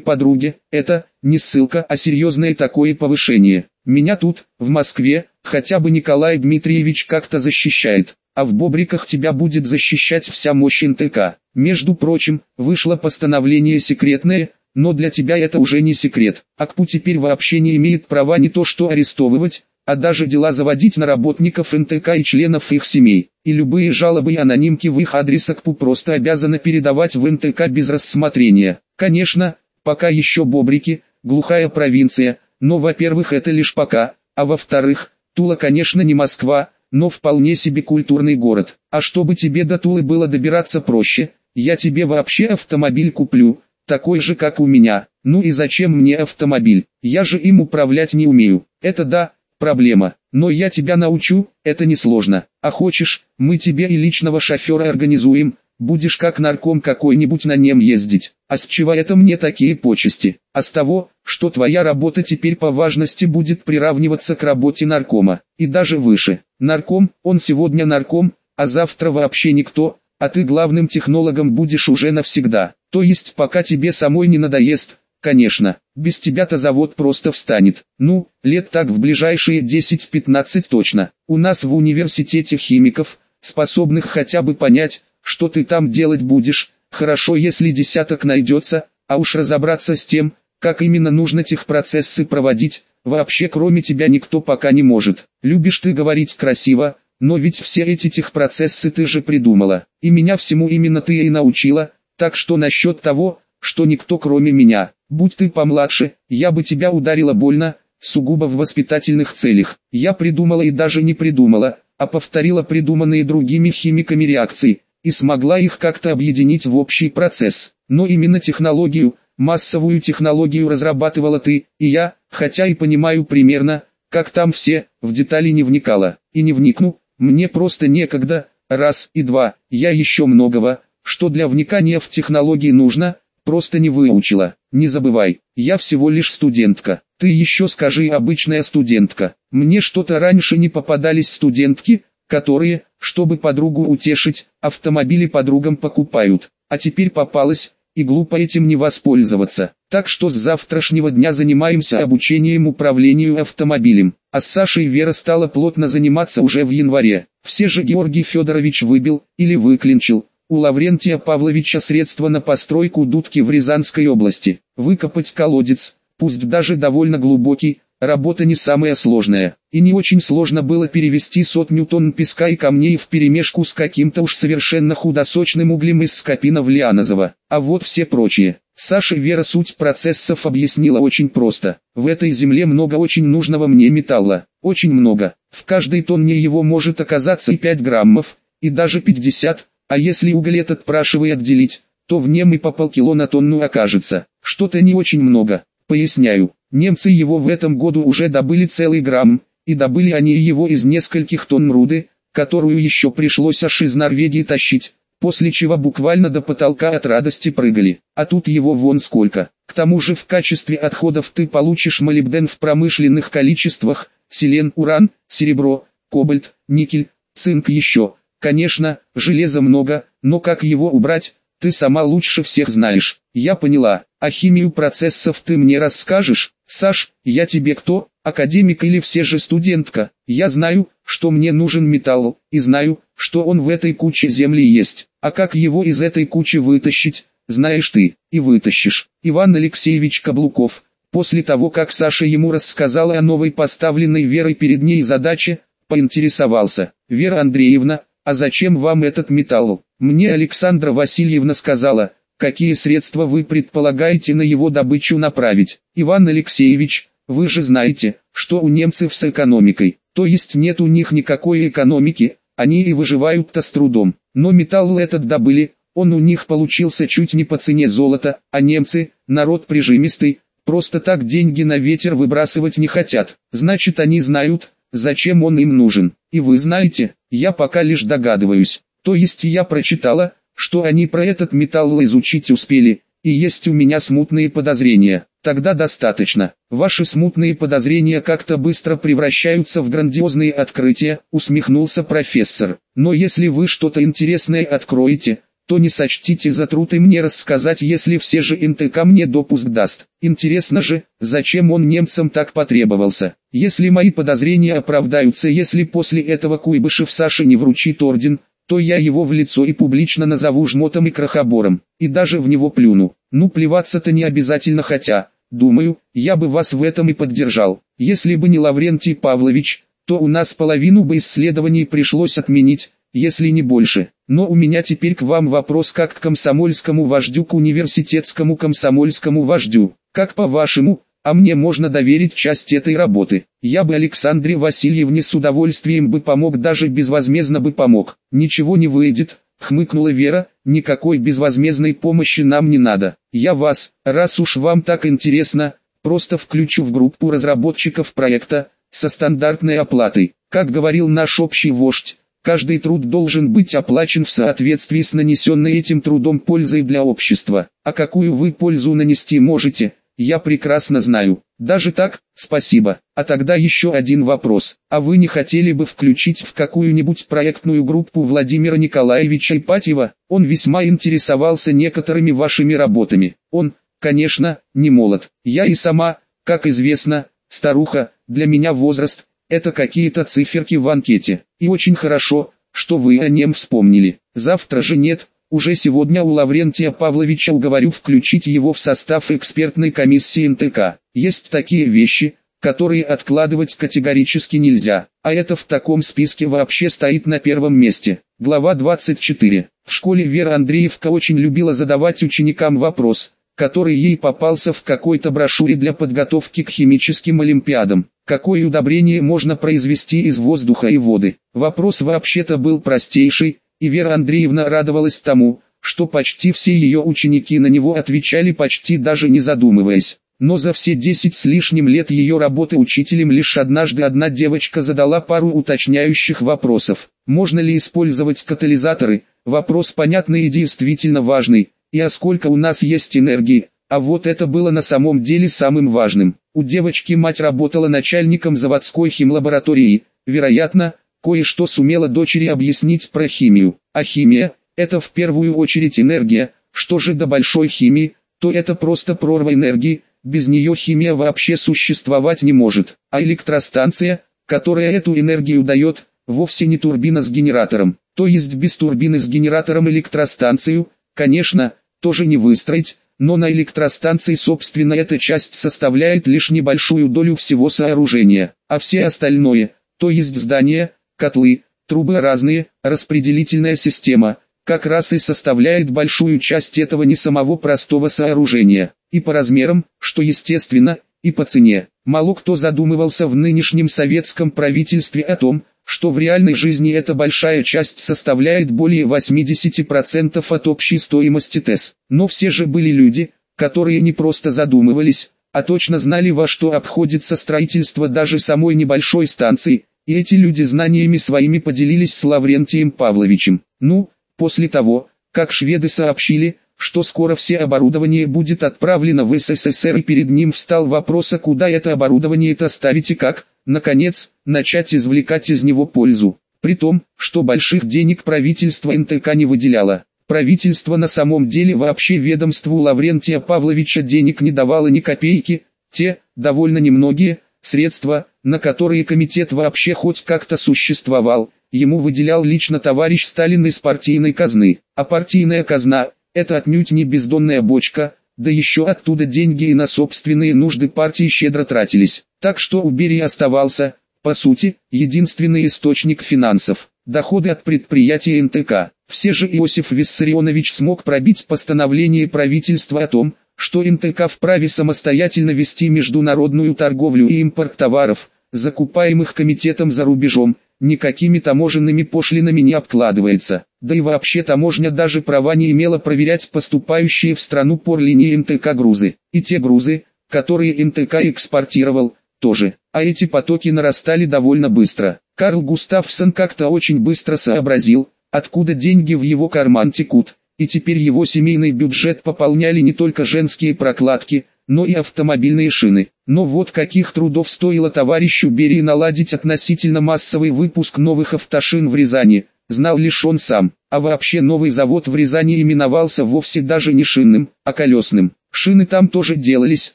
подруге, — «это не ссылка, а серьезное такое повышение. Меня тут, в Москве, хотя бы Николай Дмитриевич как-то защищает, а в бобриках тебя будет защищать вся мощь НТК. Между прочим, вышло постановление секретное, но для тебя это уже не секрет. АКПУ теперь вообще не имеет права не то что арестовывать, а даже дела заводить на работников НТК и членов их семей, и любые жалобы и анонимки в их адрес КПУ просто обязаны передавать в НТК без рассмотрения. Конечно, пока еще бобрики, глухая провинция, но во-первых это лишь пока, а во-вторых, Тула конечно не Москва, но вполне себе культурный город. А чтобы тебе до Тулы было добираться проще, я тебе вообще автомобиль куплю, такой же как у меня. Ну и зачем мне автомобиль, я же им управлять не умею. Это да, проблема, но я тебя научу, это несложно. А хочешь, мы тебе и личного шофера организуем, будешь как нарком какой-нибудь на нем ездить. А с чего это мне такие почести? А с того, что твоя работа теперь по важности будет приравниваться к работе наркома, и даже выше. Нарком, он сегодня нарком, а завтра вообще никто, а ты главным технологом будешь уже навсегда. То есть пока тебе самой не надоест, Конечно, без тебя-то завод просто встанет. Ну, лет так в ближайшие 10-15 точно. У нас в университете химиков, способных хотя бы понять, что ты там делать будешь, хорошо если десяток найдется, а уж разобраться с тем, как именно нужно техпроцессы проводить, вообще кроме тебя никто пока не может. Любишь ты говорить красиво, но ведь все эти техпроцессы ты же придумала, и меня всему именно ты и научила, так что насчет того, что никто кроме меня, будь ты помладше, я бы тебя ударила больно, сугубо в воспитательных целях. Я придумала и даже не придумала, а повторила придуманные другими химиками реакции, и смогла их как-то объединить в общий процесс. Но именно технологию, массовую технологию разрабатывала ты, и я, хотя и понимаю примерно, как там все, в детали не вникала, и не вникну, мне просто некогда, раз и два, я еще многого, что для вникания в технологии нужно, просто не выучила. Не забывай, я всего лишь студентка. Ты еще скажи обычная студентка. Мне что-то раньше не попадались студентки, которые, чтобы подругу утешить, автомобили подругам покупают. А теперь попалась, и глупо этим не воспользоваться. Так что с завтрашнего дня занимаемся обучением управлению автомобилем. А с Сашей Вера стала плотно заниматься уже в январе. Все же Георгий Федорович выбил, или выклинчил, у Лаврентия Павловича средства на постройку дудки в Рязанской области. Выкопать колодец, пусть даже довольно глубокий, работа не самая сложная. И не очень сложно было перевести сотню тонн песка и камней в перемешку с каким-то уж совершенно худосочным углем из Скопина в Лианозово. А вот все прочие. Саша Вера суть процессов объяснила очень просто. В этой земле много очень нужного мне металла. Очень много. В каждой тонне его может оказаться и 5 граммов, и даже 50 а если уголь этот прашивый отделить, то в нем и по полкило на тонну окажется. Что-то не очень много. Поясняю, немцы его в этом году уже добыли целый грамм, и добыли они его из нескольких тонн руды, которую еще пришлось аж из Норвегии тащить, после чего буквально до потолка от радости прыгали. А тут его вон сколько. К тому же в качестве отходов ты получишь молибден в промышленных количествах, селен, уран, серебро, кобальт, никель, цинк еще. Конечно, железа много, но как его убрать, ты сама лучше всех знаешь. Я поняла, а химию процессов ты мне расскажешь? Саш, я тебе кто, академик или все же студентка? Я знаю, что мне нужен металл, и знаю, что он в этой куче земли есть. А как его из этой кучи вытащить, знаешь ты, и вытащишь. Иван Алексеевич Каблуков, после того как Саша ему рассказала о новой поставленной Верой перед ней задаче, поинтересовался. Вера Андреевна, «А зачем вам этот металл?» Мне Александра Васильевна сказала, какие средства вы предполагаете на его добычу направить. Иван Алексеевич, вы же знаете, что у немцев с экономикой, то есть нет у них никакой экономики, они и выживают-то с трудом. Но металл этот добыли, он у них получился чуть не по цене золота, а немцы, народ прижимистый, просто так деньги на ветер выбрасывать не хотят. Значит они знают, зачем он им нужен. И вы знаете, я пока лишь догадываюсь. То есть я прочитала, что они про этот металл изучить успели, и есть у меня смутные подозрения. Тогда достаточно. Ваши смутные подозрения как-то быстро превращаются в грандиозные открытия, усмехнулся профессор. Но если вы что-то интересное откроете, то не сочтите за труд и мне рассказать, если все же НТК мне допуск даст. Интересно же, зачем он немцам так потребовался? Если мои подозрения оправдаются, если после этого Куйбышев Саше не вручит орден, то я его в лицо и публично назову жмотом и крохобором, и даже в него плюну. Ну плеваться-то не обязательно хотя, думаю, я бы вас в этом и поддержал. Если бы не Лаврентий Павлович, то у нас половину бы исследований пришлось отменить, если не больше. Но у меня теперь к вам вопрос как к комсомольскому вождю, к университетскому комсомольскому вождю. Как по-вашему, а мне можно доверить часть этой работы? Я бы Александре Васильевне с удовольствием бы помог, даже безвозмездно бы помог. Ничего не выйдет, хмыкнула Вера, никакой безвозмездной помощи нам не надо. Я вас, раз уж вам так интересно, просто включу в группу разработчиков проекта, со стандартной оплатой. Как говорил наш общий вождь, Каждый труд должен быть оплачен в соответствии с нанесенной этим трудом пользой для общества. А какую вы пользу нанести можете, я прекрасно знаю. Даже так, спасибо. А тогда еще один вопрос. А вы не хотели бы включить в какую-нибудь проектную группу Владимира Николаевича Ипатьева? Он весьма интересовался некоторыми вашими работами. Он, конечно, не молод. Я и сама, как известно, старуха, для меня возраст, это какие-то циферки в анкете. И очень хорошо, что вы о нем вспомнили. Завтра же нет, уже сегодня у Лаврентия Павловича уговорю включить его в состав экспертной комиссии НТК. Есть такие вещи, которые откладывать категорически нельзя, а это в таком списке вообще стоит на первом месте. Глава 24. В школе Вера Андреевка очень любила задавать ученикам вопрос, который ей попался в какой-то брошюре для подготовки к химическим олимпиадам. Какое удобрение можно произвести из воздуха и воды? Вопрос вообще-то был простейший, и Вера Андреевна радовалась тому, что почти все ее ученики на него отвечали почти даже не задумываясь. Но за все десять с лишним лет ее работы учителем лишь однажды одна девочка задала пару уточняющих вопросов. Можно ли использовать катализаторы? Вопрос понятный и действительно важный. И а сколько у нас есть энергии? А вот это было на самом деле самым важным. У девочки мать работала начальником заводской химлаборатории, вероятно, кое-что сумела дочери объяснить про химию. А химия – это в первую очередь энергия, что же до большой химии, то это просто прорва энергии, без нее химия вообще существовать не может. А электростанция, которая эту энергию дает, вовсе не турбина с генератором. То есть без турбины с генератором электростанцию, конечно, тоже не выстроить, но на электростанции собственно эта часть составляет лишь небольшую долю всего сооружения, а все остальное, то есть здания, котлы, трубы разные, распределительная система, как раз и составляет большую часть этого не самого простого сооружения, и по размерам, что естественно, и по цене. Мало кто задумывался в нынешнем советском правительстве о том, что в реальной жизни эта большая часть составляет более 80% от общей стоимости ТЭС. Но все же были люди, которые не просто задумывались, а точно знали во что обходится строительство даже самой небольшой станции, и эти люди знаниями своими поделились с Лаврентием Павловичем. Ну, после того, как шведы сообщили, что скоро все оборудование будет отправлено в СССР и перед ним встал вопрос, а куда это оборудование-то ставить и как, наконец, начать извлекать из него пользу. При том, что больших денег правительство НТК не выделяло. Правительство на самом деле вообще ведомству Лаврентия Павловича денег не давало ни копейки, те, довольно немногие, средства, на которые комитет вообще хоть как-то существовал, ему выделял лично товарищ Сталин из партийной казны. А партийная казна, это отнюдь не бездонная бочка, да еще оттуда деньги и на собственные нужды партии щедро тратились. Так что у Берии оставался, по сути, единственный источник финансов – доходы от предприятия НТК. Все же Иосиф Виссарионович смог пробить постановление правительства о том, что НТК вправе самостоятельно вести международную торговлю и импорт товаров, закупаемых комитетом за рубежом, никакими таможенными пошлинами не обкладывается. Да и вообще таможня даже права не имела проверять поступающие в страну по линии НТК грузы. И те грузы, которые НТК экспортировал, тоже. А эти потоки нарастали довольно быстро. Карл Густавсон как-то очень быстро сообразил, откуда деньги в его карман текут, и теперь его семейный бюджет пополняли не только женские прокладки, но и автомобильные шины. Но вот каких трудов стоило товарищу Берии наладить относительно массовый выпуск новых автошин в Рязани, знал лишь он сам. А вообще новый завод в Рязани именовался вовсе даже не шинным, а колесным. Шины там тоже делались,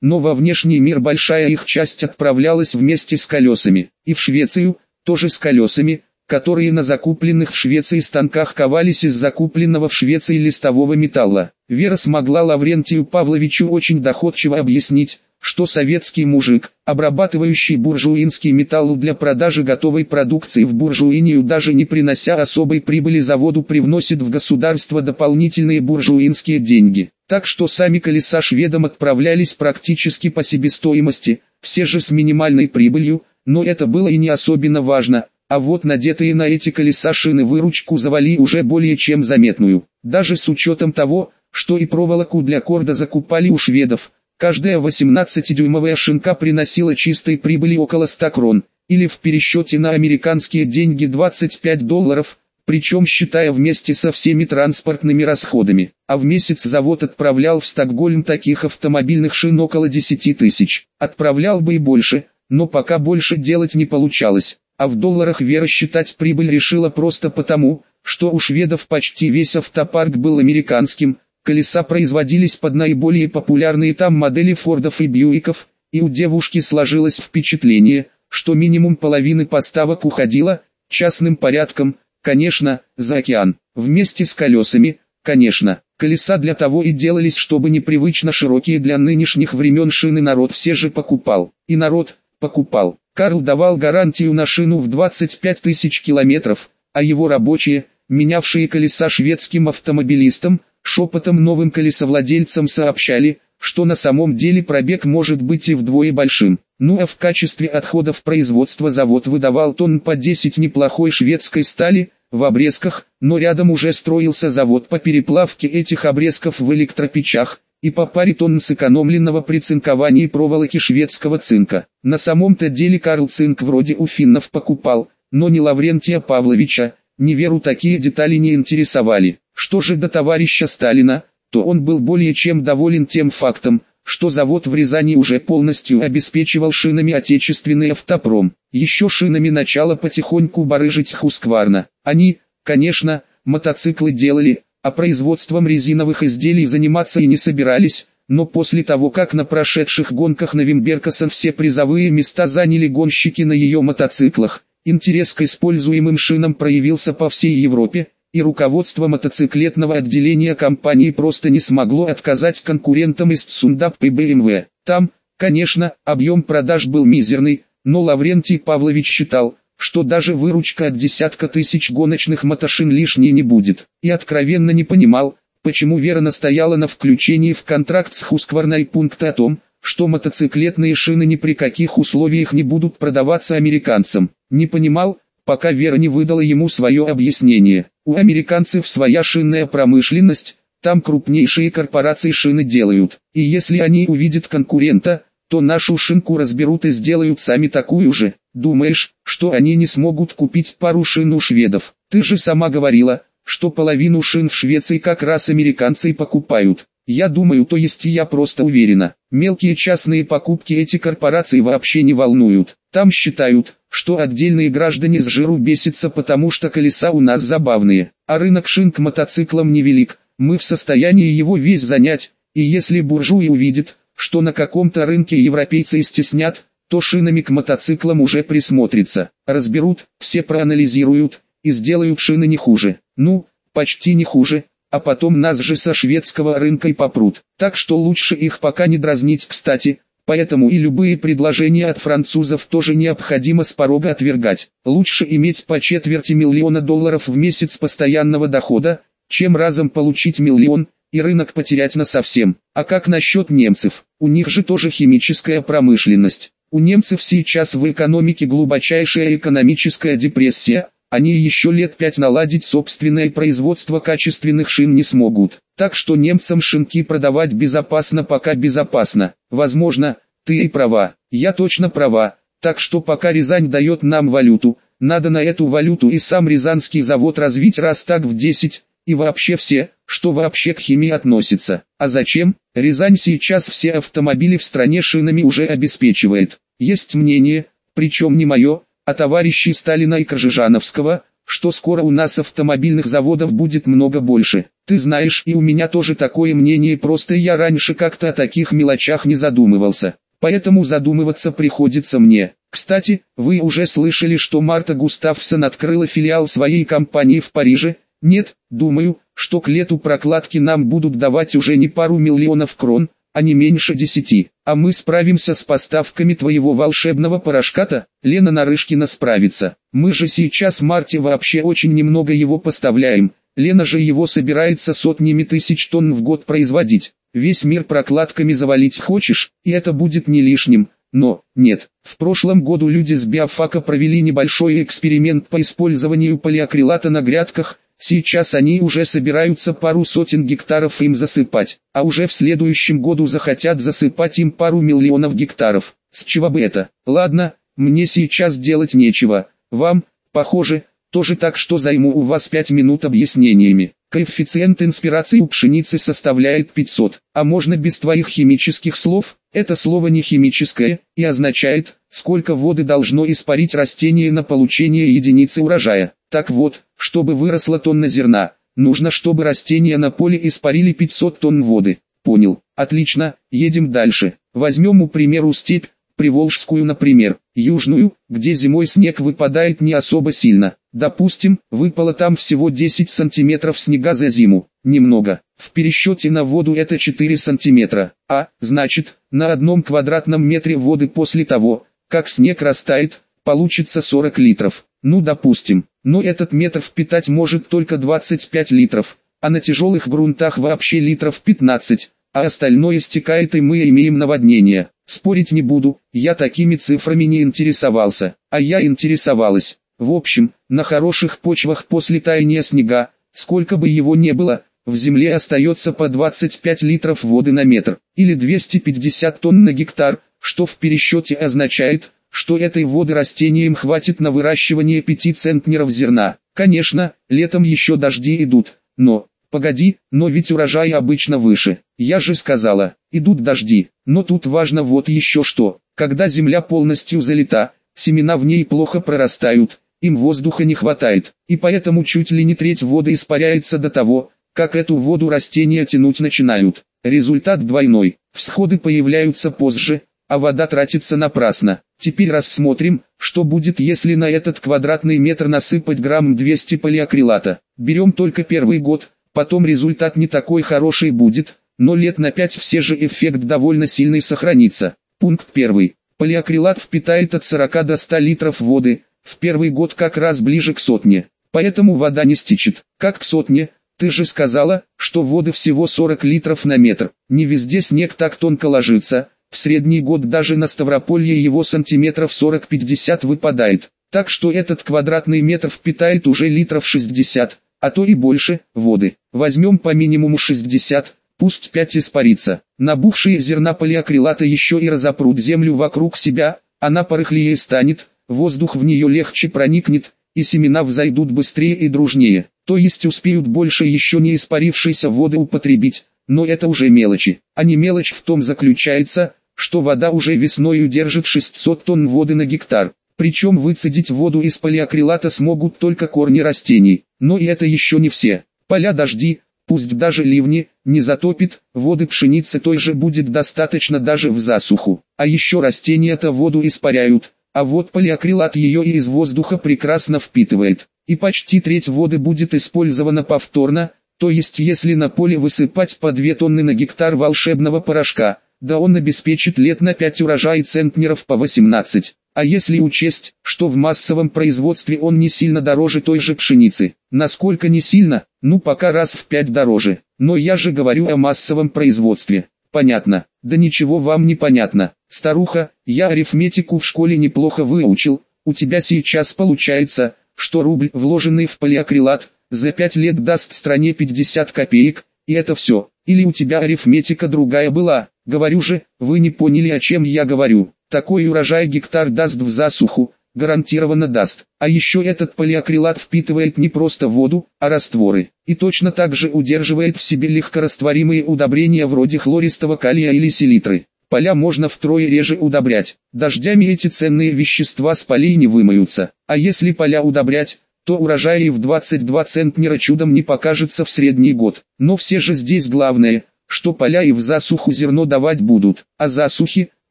но во внешний мир большая их часть отправлялась вместе с колесами. И в Швецию, тоже с колесами, которые на закупленных в Швеции станках ковались из закупленного в Швеции листового металла. Вера смогла Лаврентию Павловичу очень доходчиво объяснить, что советский мужик, обрабатывающий буржуинский металл для продажи готовой продукции в буржуинию даже не принося особой прибыли заводу привносит в государство дополнительные буржуинские деньги. Так что сами колеса шведам отправлялись практически по себестоимости, все же с минимальной прибылью, но это было и не особенно важно, а вот надетые на эти колеса шины выручку завали уже более чем заметную. Даже с учетом того, что и проволоку для корда закупали у шведов, каждая 18-дюймовая шинка приносила чистой прибыли около 100 крон, или в пересчете на американские деньги 25 долларов, причем считая вместе со всеми транспортными расходами. А в месяц завод отправлял в Стокгольм таких автомобильных шин около 10 тысяч. Отправлял бы и больше, но пока больше делать не получалось а в долларах Вера считать прибыль решила просто потому, что у шведов почти весь автопарк был американским, колеса производились под наиболее популярные там модели Фордов и Бьюиков, и у девушки сложилось впечатление, что минимум половины поставок уходила, частным порядком, конечно, за океан, вместе с колесами, конечно. Колеса для того и делались, чтобы непривычно широкие для нынешних времен шины народ все же покупал. И народ, покупал. Карл давал гарантию на шину в 25 тысяч километров, а его рабочие, менявшие колеса шведским автомобилистам, шепотом новым колесовладельцам сообщали, что на самом деле пробег может быть и вдвое большим. Ну а в качестве отходов производства завод выдавал тонн по 10 неплохой шведской стали, в обрезках, но рядом уже строился завод по переплавке этих обрезков в электропечах, и по паре тонн сэкономленного при цинковании проволоки шведского цинка. На самом-то деле Карл цинк вроде у финнов покупал, но не Лаврентия Павловича, не Веру такие детали не интересовали. Что же до товарища Сталина, то он был более чем доволен тем фактом, что завод в Рязани уже полностью обеспечивал шинами отечественный автопром. Еще шинами начало потихоньку барыжить Хускварна. Они, конечно, мотоциклы делали, а производством резиновых изделий заниматься и не собирались, но после того как на прошедших гонках на Вимберкасен все призовые места заняли гонщики на ее мотоциклах, интерес к используемым шинам проявился по всей Европе, и руководство мотоциклетного отделения компании просто не смогло отказать конкурентам из Цундап и BMW. Там, конечно, объем продаж был мизерный, но Лаврентий Павлович считал, что даже выручка от десятка тысяч гоночных мотошин лишней не будет, и откровенно не понимал, почему Вера настояла на включении в контракт с Хускварной пункта о том, что мотоциклетные шины ни при каких условиях не будут продаваться американцам. Не понимал, пока Вера не выдала ему свое объяснение. У американцев своя шинная промышленность, там крупнейшие корпорации шины делают. И если они увидят конкурента, то нашу шинку разберут и сделают сами такую же. Думаешь, что они не смогут купить пару шин у шведов? Ты же сама говорила, что половину шин в Швеции как раз американцы и покупают. Я думаю, то есть я просто уверена, мелкие частные покупки эти корпорации вообще не волнуют. Там считают, что отдельные граждане с жиру бесятся потому что колеса у нас забавные, а рынок шин к мотоциклам невелик, мы в состоянии его весь занять, и если буржуи увидят, что на каком-то рынке европейцы стеснят, то шинами к мотоциклам уже присмотрится. Разберут, все проанализируют, и сделают шины не хуже. Ну, почти не хуже, а потом нас же со шведского рынка и попрут. Так что лучше их пока не дразнить кстати, поэтому и любые предложения от французов тоже необходимо с порога отвергать. Лучше иметь по четверти миллиона долларов в месяц постоянного дохода, чем разом получить миллион, и рынок потерять на совсем. А как насчет немцев? У них же тоже химическая промышленность. У немцев сейчас в экономике глубочайшая экономическая депрессия, они еще лет пять наладить собственное производство качественных шин не смогут. Так что немцам шинки продавать безопасно пока безопасно. Возможно, ты и права, я точно права. Так что пока Рязань дает нам валюту, надо на эту валюту и сам Рязанский завод развить раз так в 10, и вообще все, что вообще к химии относится. А зачем? Рязань сейчас все автомобили в стране шинами уже обеспечивает. Есть мнение, причем не мое, а товарищей Сталина и Кожижановского, что скоро у нас автомобильных заводов будет много больше. Ты знаешь и у меня тоже такое мнение, просто я раньше как-то о таких мелочах не задумывался. Поэтому задумываться приходится мне. Кстати, вы уже слышали, что Марта Густавсон открыла филиал своей компании в Париже? Нет, думаю, что к лету прокладки нам будут давать уже не пару миллионов крон, а не меньше десяти. А мы справимся с поставками твоего волшебного порошка-то? Лена Нарышкина справится. Мы же сейчас Марте вообще очень немного его поставляем. Лена же его собирается сотнями тысяч тонн в год производить. Весь мир прокладками завалить хочешь, и это будет не лишним. Но, нет, в прошлом году люди с биофака провели небольшой эксперимент по использованию полиакрилата на грядках, Сейчас они уже собираются пару сотен гектаров им засыпать, а уже в следующем году захотят засыпать им пару миллионов гектаров. С чего бы это? Ладно, мне сейчас делать нечего. Вам, похоже, тоже так что займу у вас 5 минут объяснениями. Коэффициент инспирации у пшеницы составляет 500, а можно без твоих химических слов? Это слово не химическое и означает, сколько воды должно испарить растение на получение единицы урожая. Так вот, чтобы выросла тонна зерна, нужно чтобы растения на поле испарили 500 тонн воды. Понял. Отлично, едем дальше. Возьмем, у примеру, степь, Приволжскую, например, южную, где зимой снег выпадает не особо сильно. Допустим, выпало там всего 10 сантиметров снега за зиму. Немного. В пересчете на воду это 4 сантиметра. А, значит, на одном квадратном метре воды после того, как снег растает, получится 40 литров. Ну допустим, но этот метр впитать может только 25 литров, а на тяжелых грунтах вообще литров 15, а остальное стекает и мы имеем наводнение. Спорить не буду, я такими цифрами не интересовался, а я интересовалась. В общем, на хороших почвах после таяния снега, сколько бы его не было, в земле остается по 25 литров воды на метр, или 250 тонн на гектар, что в пересчете означает, что этой воды растениям хватит на выращивание 5 центнеров зерна. Конечно, летом еще дожди идут, но, погоди, но ведь урожай обычно выше. Я же сказала, идут дожди, но тут важно вот еще что. Когда земля полностью залита, семена в ней плохо прорастают, им воздуха не хватает, и поэтому чуть ли не треть воды испаряется до того, как эту воду растения тянуть начинают. Результат двойной, всходы появляются позже, а вода тратится напрасно. Теперь рассмотрим, что будет если на этот квадратный метр насыпать грамм 200 полиакрилата. Берем только первый год, потом результат не такой хороший будет, но лет на 5 все же эффект довольно сильный сохранится. Пункт 1. Полиакрилат впитает от 40 до 100 литров воды, в первый год как раз ближе к сотне. Поэтому вода не стечет, как к сотне, ты же сказала, что воды всего 40 литров на метр. Не везде снег так тонко ложится, в средний год даже на Ставрополье его сантиметров 40-50 выпадает, так что этот квадратный метр впитает уже литров 60, а то и больше, воды. Возьмем по минимуму 60, пусть 5 испарится. Набухшие зерна полиакрилата еще и разопрут землю вокруг себя, она порыхлее станет, воздух в нее легче проникнет, и семена взойдут быстрее и дружнее, то есть успеют больше еще не испарившейся воды употребить, но это уже мелочи. А не мелочь в том заключается, что вода уже весной удержит 600 тонн воды на гектар. Причем выцедить воду из полиакрилата смогут только корни растений. Но и это еще не все. Поля дожди, пусть даже ливни, не затопит, воды пшеницы той же будет достаточно даже в засуху. А еще растения-то воду испаряют, а вот полиакрилат ее и из воздуха прекрасно впитывает. И почти треть воды будет использована повторно, то есть если на поле высыпать по 2 тонны на гектар волшебного порошка, да он обеспечит лет на 5 урожай центнеров по 18. А если учесть, что в массовом производстве он не сильно дороже той же пшеницы, насколько не сильно, ну пока раз в 5 дороже, но я же говорю о массовом производстве. Понятно, да ничего вам не понятно, старуха, я арифметику в школе неплохо выучил, у тебя сейчас получается, что рубль, вложенный в полиакрилат, за 5 лет даст стране 50 копеек, и это все, или у тебя арифметика другая была, Говорю же, вы не поняли о чем я говорю. Такой урожай гектар даст в засуху, гарантированно даст. А еще этот полиакрилат впитывает не просто воду, а растворы. И точно так же удерживает в себе легкорастворимые удобрения вроде хлористого калия или селитры. Поля можно втрое реже удобрять. Дождями эти ценные вещества с полей не вымоются. А если поля удобрять, то урожай в 22 центнера чудом не покажется в средний год. Но все же здесь главное, что поля и в засуху зерно давать будут. А засухи,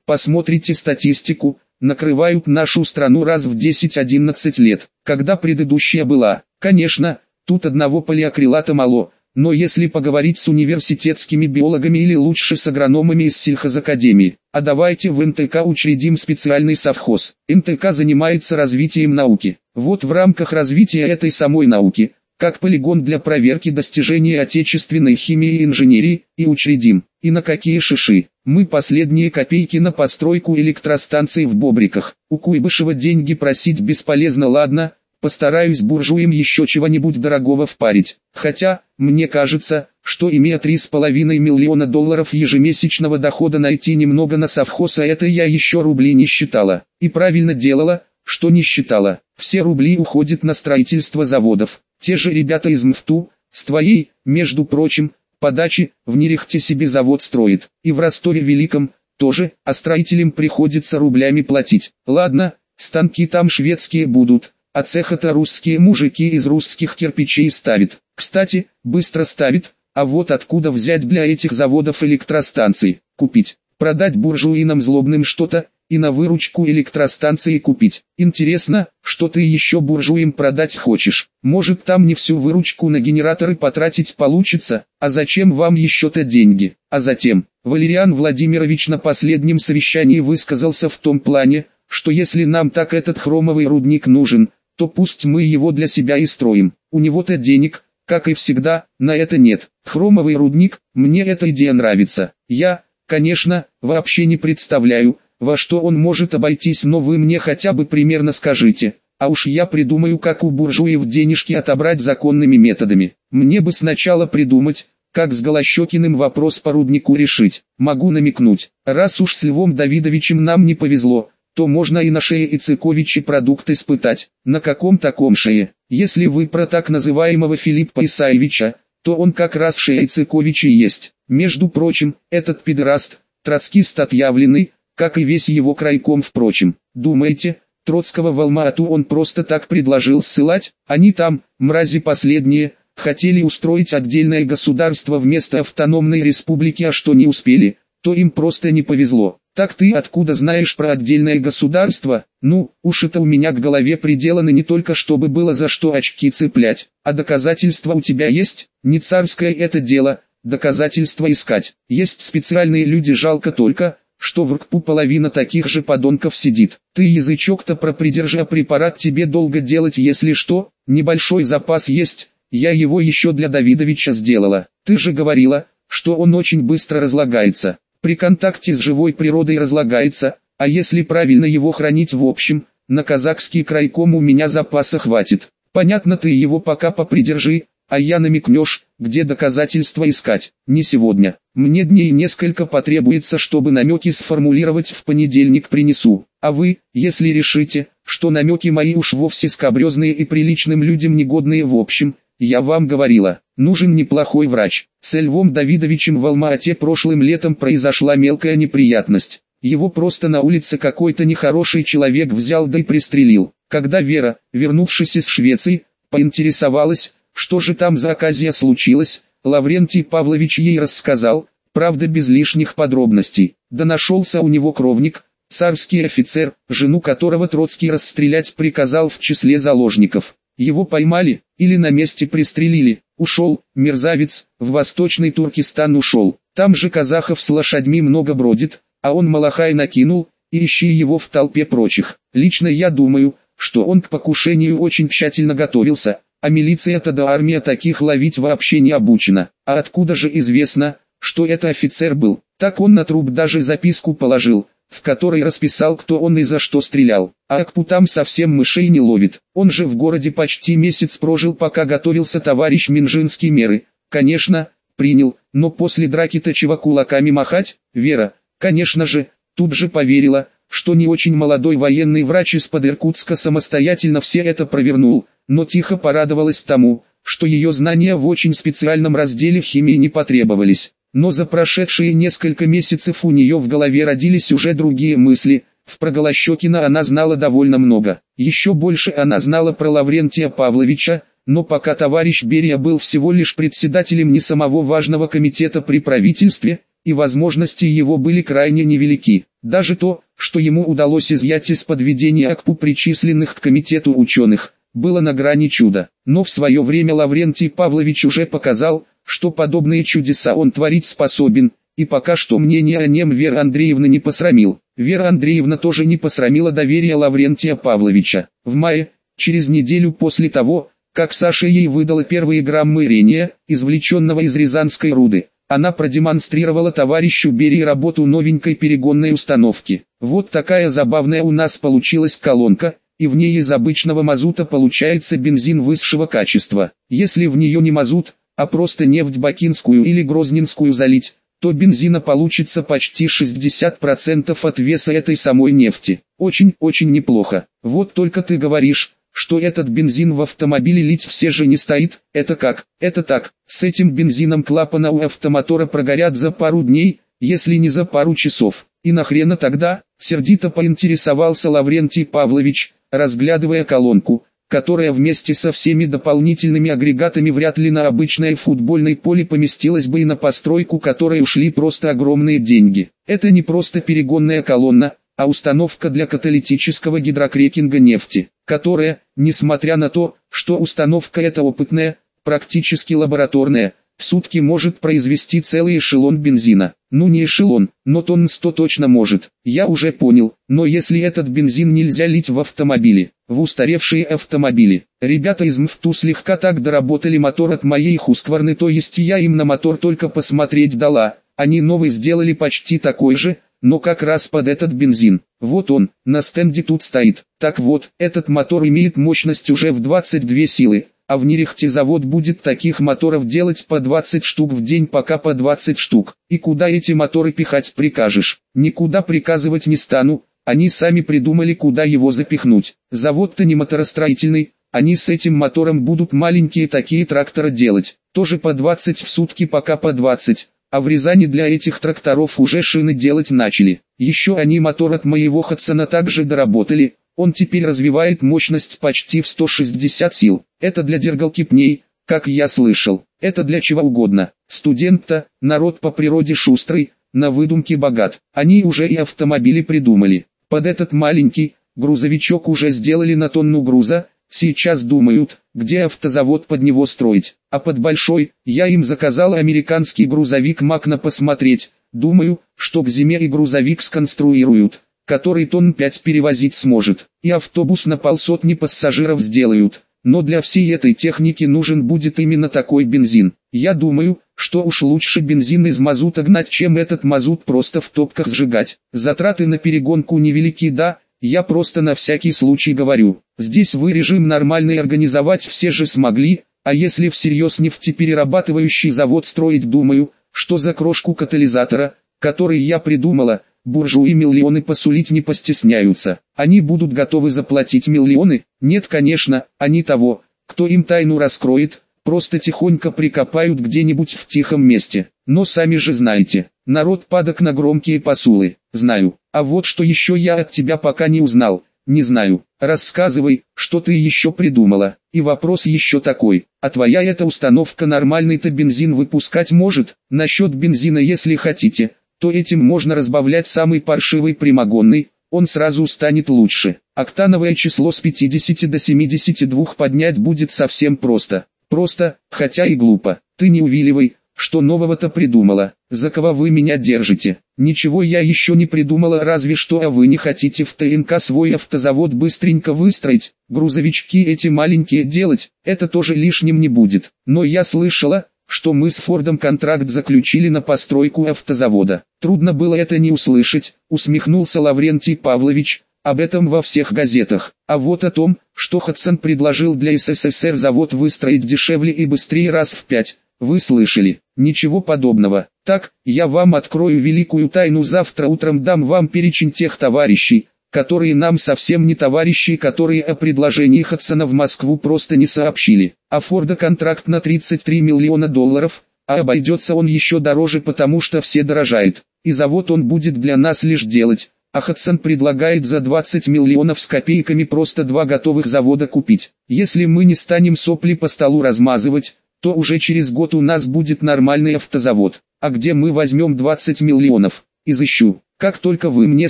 посмотрите статистику, накрывают нашу страну раз в 10-11 лет. Когда предыдущая была, конечно, тут одного полиакрилата мало, но если поговорить с университетскими биологами или лучше с агрономами из сельхозакадемии, а давайте в НТК учредим специальный совхоз. НТК занимается развитием науки. Вот в рамках развития этой самой науки, как полигон для проверки достижений отечественной химии и инженерии, и учредим. И на какие шиши? Мы последние копейки на постройку электростанции в Бобриках. У Куйбышева деньги просить бесполезно ладно, Постараюсь буржуям еще чего-нибудь дорогого впарить. Хотя, мне кажется, что имея 3,5 миллиона долларов ежемесячного дохода найти немного на совхоз, а это я еще рубли не считала. И правильно делала, что не считала. Все рубли уходят на строительство заводов. Те же ребята из МФТУ, с твоей, между прочим, подачи, в Нерехте себе завод строит. И в Ростове Великом, тоже, а строителям приходится рублями платить. Ладно, станки там шведские будут а цеха-то русские мужики из русских кирпичей ставят. Кстати, быстро ставят, а вот откуда взять для этих заводов электростанции, купить, продать буржуинам злобным что-то, и на выручку электростанции купить. Интересно, что ты еще буржуям продать хочешь? Может там не всю выручку на генераторы потратить получится, а зачем вам еще-то деньги? А затем, Валериан Владимирович на последнем совещании высказался в том плане, что если нам так этот хромовый рудник нужен, то пусть мы его для себя и строим. У него-то денег, как и всегда, на это нет. Хромовый рудник, мне эта идея нравится. Я, конечно, вообще не представляю, во что он может обойтись, но вы мне хотя бы примерно скажите. А уж я придумаю, как у буржуев денежки отобрать законными методами. Мне бы сначала придумать, как с Голощекиным вопрос по руднику решить. Могу намекнуть, раз уж с Львом Давидовичем нам не повезло, то можно и на шее Ицековичи продукт испытать. На каком таком шее? Если вы про так называемого Филиппа Исаевича, то он как раз шея Ицековича есть. Между прочим, этот педераст, троцкист отъявленный, как и весь его крайком впрочем. Думаете, Троцкого в Алма-Ату он просто так предложил ссылать? Они там, мрази последние, хотели устроить отдельное государство вместо автономной республики, а что не успели, то им просто не повезло. Так ты откуда знаешь про отдельное государство? Ну, уж это у меня к голове приделано не только чтобы было за что очки цеплять, а доказательства у тебя есть? Не царское это дело, доказательства искать. Есть специальные люди, жалко только, что в РКПУ половина таких же подонков сидит. Ты язычок-то пропридержи, а препарат тебе долго делать, если что, небольшой запас есть, я его еще для Давидовича сделала. Ты же говорила, что он очень быстро разлагается при контакте с живой природой разлагается, а если правильно его хранить в общем, на казахский крайком у меня запаса хватит. Понятно ты его пока попридержи, а я намекнешь, где доказательства искать. Не сегодня. Мне дней несколько потребуется, чтобы намеки сформулировать в понедельник принесу. А вы, если решите, что намеки мои уж вовсе скабрезные и приличным людям негодные в общем, я вам говорила, нужен неплохой врач. С Львом Давидовичем в Алма-Ате прошлым летом произошла мелкая неприятность. Его просто на улице какой-то нехороший человек взял да и пристрелил. Когда Вера, вернувшись из Швеции, поинтересовалась, что же там за оказия случилось, Лаврентий Павлович ей рассказал, правда без лишних подробностей. Да нашелся у него кровник, царский офицер, жену которого Троцкий расстрелять приказал в числе заложников. Его поймали, или на месте пристрелили. Ушел, мерзавец, в восточный Туркестан ушел. Там же казахов с лошадьми много бродит, а он Малахай накинул, и ищи его в толпе прочих. Лично я думаю, что он к покушению очень тщательно готовился, а милиция-то да армия таких ловить вообще не обучена. А откуда же известно, что это офицер был? Так он на труп даже записку положил, в которой расписал, кто он и за что стрелял. А Акпу там совсем мышей не ловит. Он же в городе почти месяц прожил, пока готовился товарищ Минжинский меры. Конечно, принял, но после драки-то чего кулаками махать? Вера, конечно же, тут же поверила, что не очень молодой военный врач из-под Иркутска самостоятельно все это провернул, но тихо порадовалась тому, что ее знания в очень специальном разделе химии не потребовались. Но за прошедшие несколько месяцев у нее в голове родились уже другие мысли, в про Голощекина она знала довольно много. Еще больше она знала про Лаврентия Павловича, но пока товарищ Берия был всего лишь председателем не самого важного комитета при правительстве, и возможности его были крайне невелики. Даже то, что ему удалось изъять из подведения АКПУ причисленных к комитету ученых, было на грани чуда. Но в свое время Лаврентий Павлович уже показал, что подобные чудеса он творить способен, и пока что мнение о нем Вера Андреевна не посрамил. Вера Андреевна тоже не посрамила доверие Лаврентия Павловича. В мае, через неделю после того, как Саша ей выдала первые граммы рения, извлеченного из Рязанской руды, она продемонстрировала товарищу Берии работу новенькой перегонной установки. Вот такая забавная у нас получилась колонка, и в ней из обычного мазута получается бензин высшего качества. Если в нее не мазут, а просто нефть бакинскую или грозненскую залить, то бензина получится почти 60% от веса этой самой нефти. Очень-очень неплохо. Вот только ты говоришь, что этот бензин в автомобиле лить все же не стоит, это как? Это так, с этим бензином клапана у автомотора прогорят за пару дней, если не за пару часов. И нахрена тогда, сердито поинтересовался Лаврентий Павлович, разглядывая колонку, которая вместе со всеми дополнительными агрегатами вряд ли на обычное футбольное поле поместилась бы и на постройку которой ушли просто огромные деньги. Это не просто перегонная колонна, а установка для каталитического гидрокрекинга нефти, которая, несмотря на то, что установка эта опытная, практически лабораторная, в сутки может произвести целый эшелон бензина. Ну не эшелон, но тонн 100 точно может. Я уже понял, но если этот бензин нельзя лить в автомобили, в устаревшие автомобили. Ребята из МФТУ слегка так доработали мотор от моей Хускварны, то есть я им на мотор только посмотреть дала. Они новый сделали почти такой же, но как раз под этот бензин. Вот он, на стенде тут стоит. Так вот, этот мотор имеет мощность уже в 22 силы, а в Нерехте завод будет таких моторов делать по 20 штук в день пока по 20 штук. И куда эти моторы пихать прикажешь? Никуда приказывать не стану, они сами придумали куда его запихнуть. Завод-то не моторостроительный, они с этим мотором будут маленькие такие тракторы делать, тоже по 20 в сутки пока по 20 а в Рязани для этих тракторов уже шины делать начали. Еще они мотор от моего Хадсона также доработали, он теперь развивает мощность почти в 160 сил. Это для дергалки пней, как я слышал. Это для чего угодно. Студент-то, народ по природе шустрый, на выдумке богат. Они уже и автомобили придумали. Под этот маленький, грузовичок уже сделали на тонну груза, Сейчас думают, где автозавод под него строить, а под большой, я им заказал американский грузовик Макна посмотреть, думаю, что к зиме и грузовик сконструируют, который тонн 5 перевозить сможет, и автобус на полсотни пассажиров сделают, но для всей этой техники нужен будет именно такой бензин. Я думаю, что уж лучше бензин из мазута гнать, чем этот мазут просто в топках сжигать. Затраты на перегонку невелики, да, я просто на всякий случай говорю. Здесь вы режим нормальный организовать все же смогли, а если всерьез нефтеперерабатывающий завод строить думаю, что за крошку катализатора, который я придумала, буржуи миллионы посулить не постесняются. Они будут готовы заплатить миллионы? Нет конечно, они того, кто им тайну раскроет, просто тихонько прикопают где-нибудь в тихом месте. Но сами же знаете, народ падок на громкие посулы, знаю. А вот что еще я от тебя пока не узнал, не знаю. Рассказывай, что ты еще придумала. И вопрос еще такой, а твоя эта установка нормальный-то бензин выпускать может? Насчет бензина если хотите, то этим можно разбавлять самый паршивый прямогонный, он сразу станет лучше. Октановое число с 50 до 72 поднять будет совсем просто. Просто, хотя и глупо. Ты не увиливай, что нового-то придумала, за кого вы меня держите. Ничего я еще не придумала, разве что а вы не хотите в ТНК свой автозавод быстренько выстроить, грузовички эти маленькие делать, это тоже лишним не будет. Но я слышала, что мы с Фордом контракт заключили на постройку автозавода. Трудно было это не услышать, усмехнулся Лаврентий Павлович, об этом во всех газетах. А вот о том, что Хадсон предложил для СССР завод выстроить дешевле и быстрее раз в пять, Вы слышали? Ничего подобного. Так, я вам открою великую тайну завтра утром дам вам перечень тех товарищей, которые нам совсем не товарищи, которые о предложении Хадсона в Москву просто не сообщили. А Форда контракт на 33 миллиона долларов, а обойдется он еще дороже потому что все дорожают, и завод он будет для нас лишь делать, а Хадсон предлагает за 20 миллионов с копейками просто два готовых завода купить. Если мы не станем сопли по столу размазывать, то уже через год у нас будет нормальный автозавод. А где мы возьмем 20 миллионов? Изыщу. Как только вы мне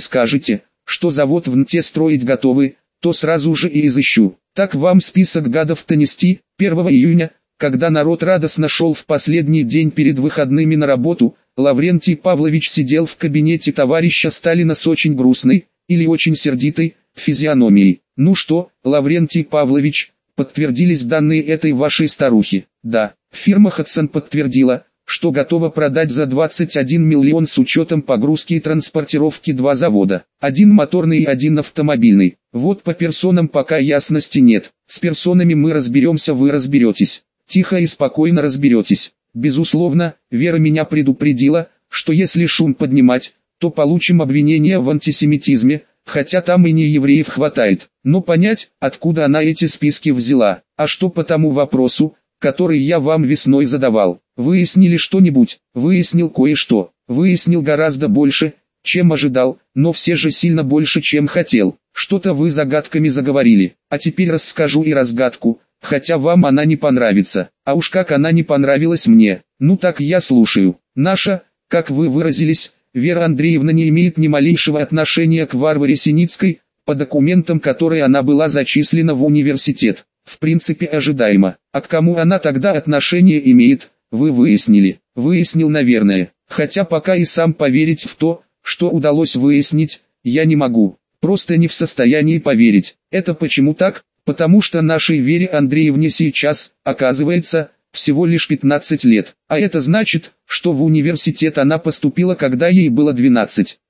скажете, что завод в НТЕ строить готовы, то сразу же и изыщу. Так вам список гадов-то нести, 1 июня, когда народ радостно шел в последний день перед выходными на работу, Лаврентий Павлович сидел в кабинете товарища Сталина с очень грустной, или очень сердитой, физиономией. «Ну что, Лаврентий Павлович, подтвердились данные этой вашей старухи?» «Да». Фирма Хадсон подтвердила, что готова продать за 21 миллион с учетом погрузки и транспортировки два завода. Один моторный и один автомобильный. Вот по персонам пока ясности нет. С персонами мы разберемся, вы разберетесь. Тихо и спокойно разберетесь. Безусловно, Вера меня предупредила, что если шум поднимать, то получим обвинение в антисемитизме, хотя там и не евреев хватает. Но понять, откуда она эти списки взяла, а что по тому вопросу, который я вам весной задавал. Выяснили что-нибудь? Выяснил кое-что. Выяснил гораздо больше, чем ожидал, но все же сильно больше, чем хотел. Что-то вы загадками заговорили, а теперь расскажу и разгадку, хотя вам она не понравится, а уж как она не понравилась мне, ну так я слушаю. Наша, как вы выразились, Вера Андреевна не имеет ни малейшего отношения к Варваре Синицкой, по документам которой она была зачислена в университет. В принципе ожидаемо. А к кому она тогда отношение имеет, вы выяснили. Выяснил наверное. Хотя пока и сам поверить в то, что удалось выяснить, я не могу. Просто не в состоянии поверить. Это почему так? потому что нашей Вере Андреевне сейчас, оказывается, всего лишь 15 лет, а это значит, что в университет она поступила когда ей было 12.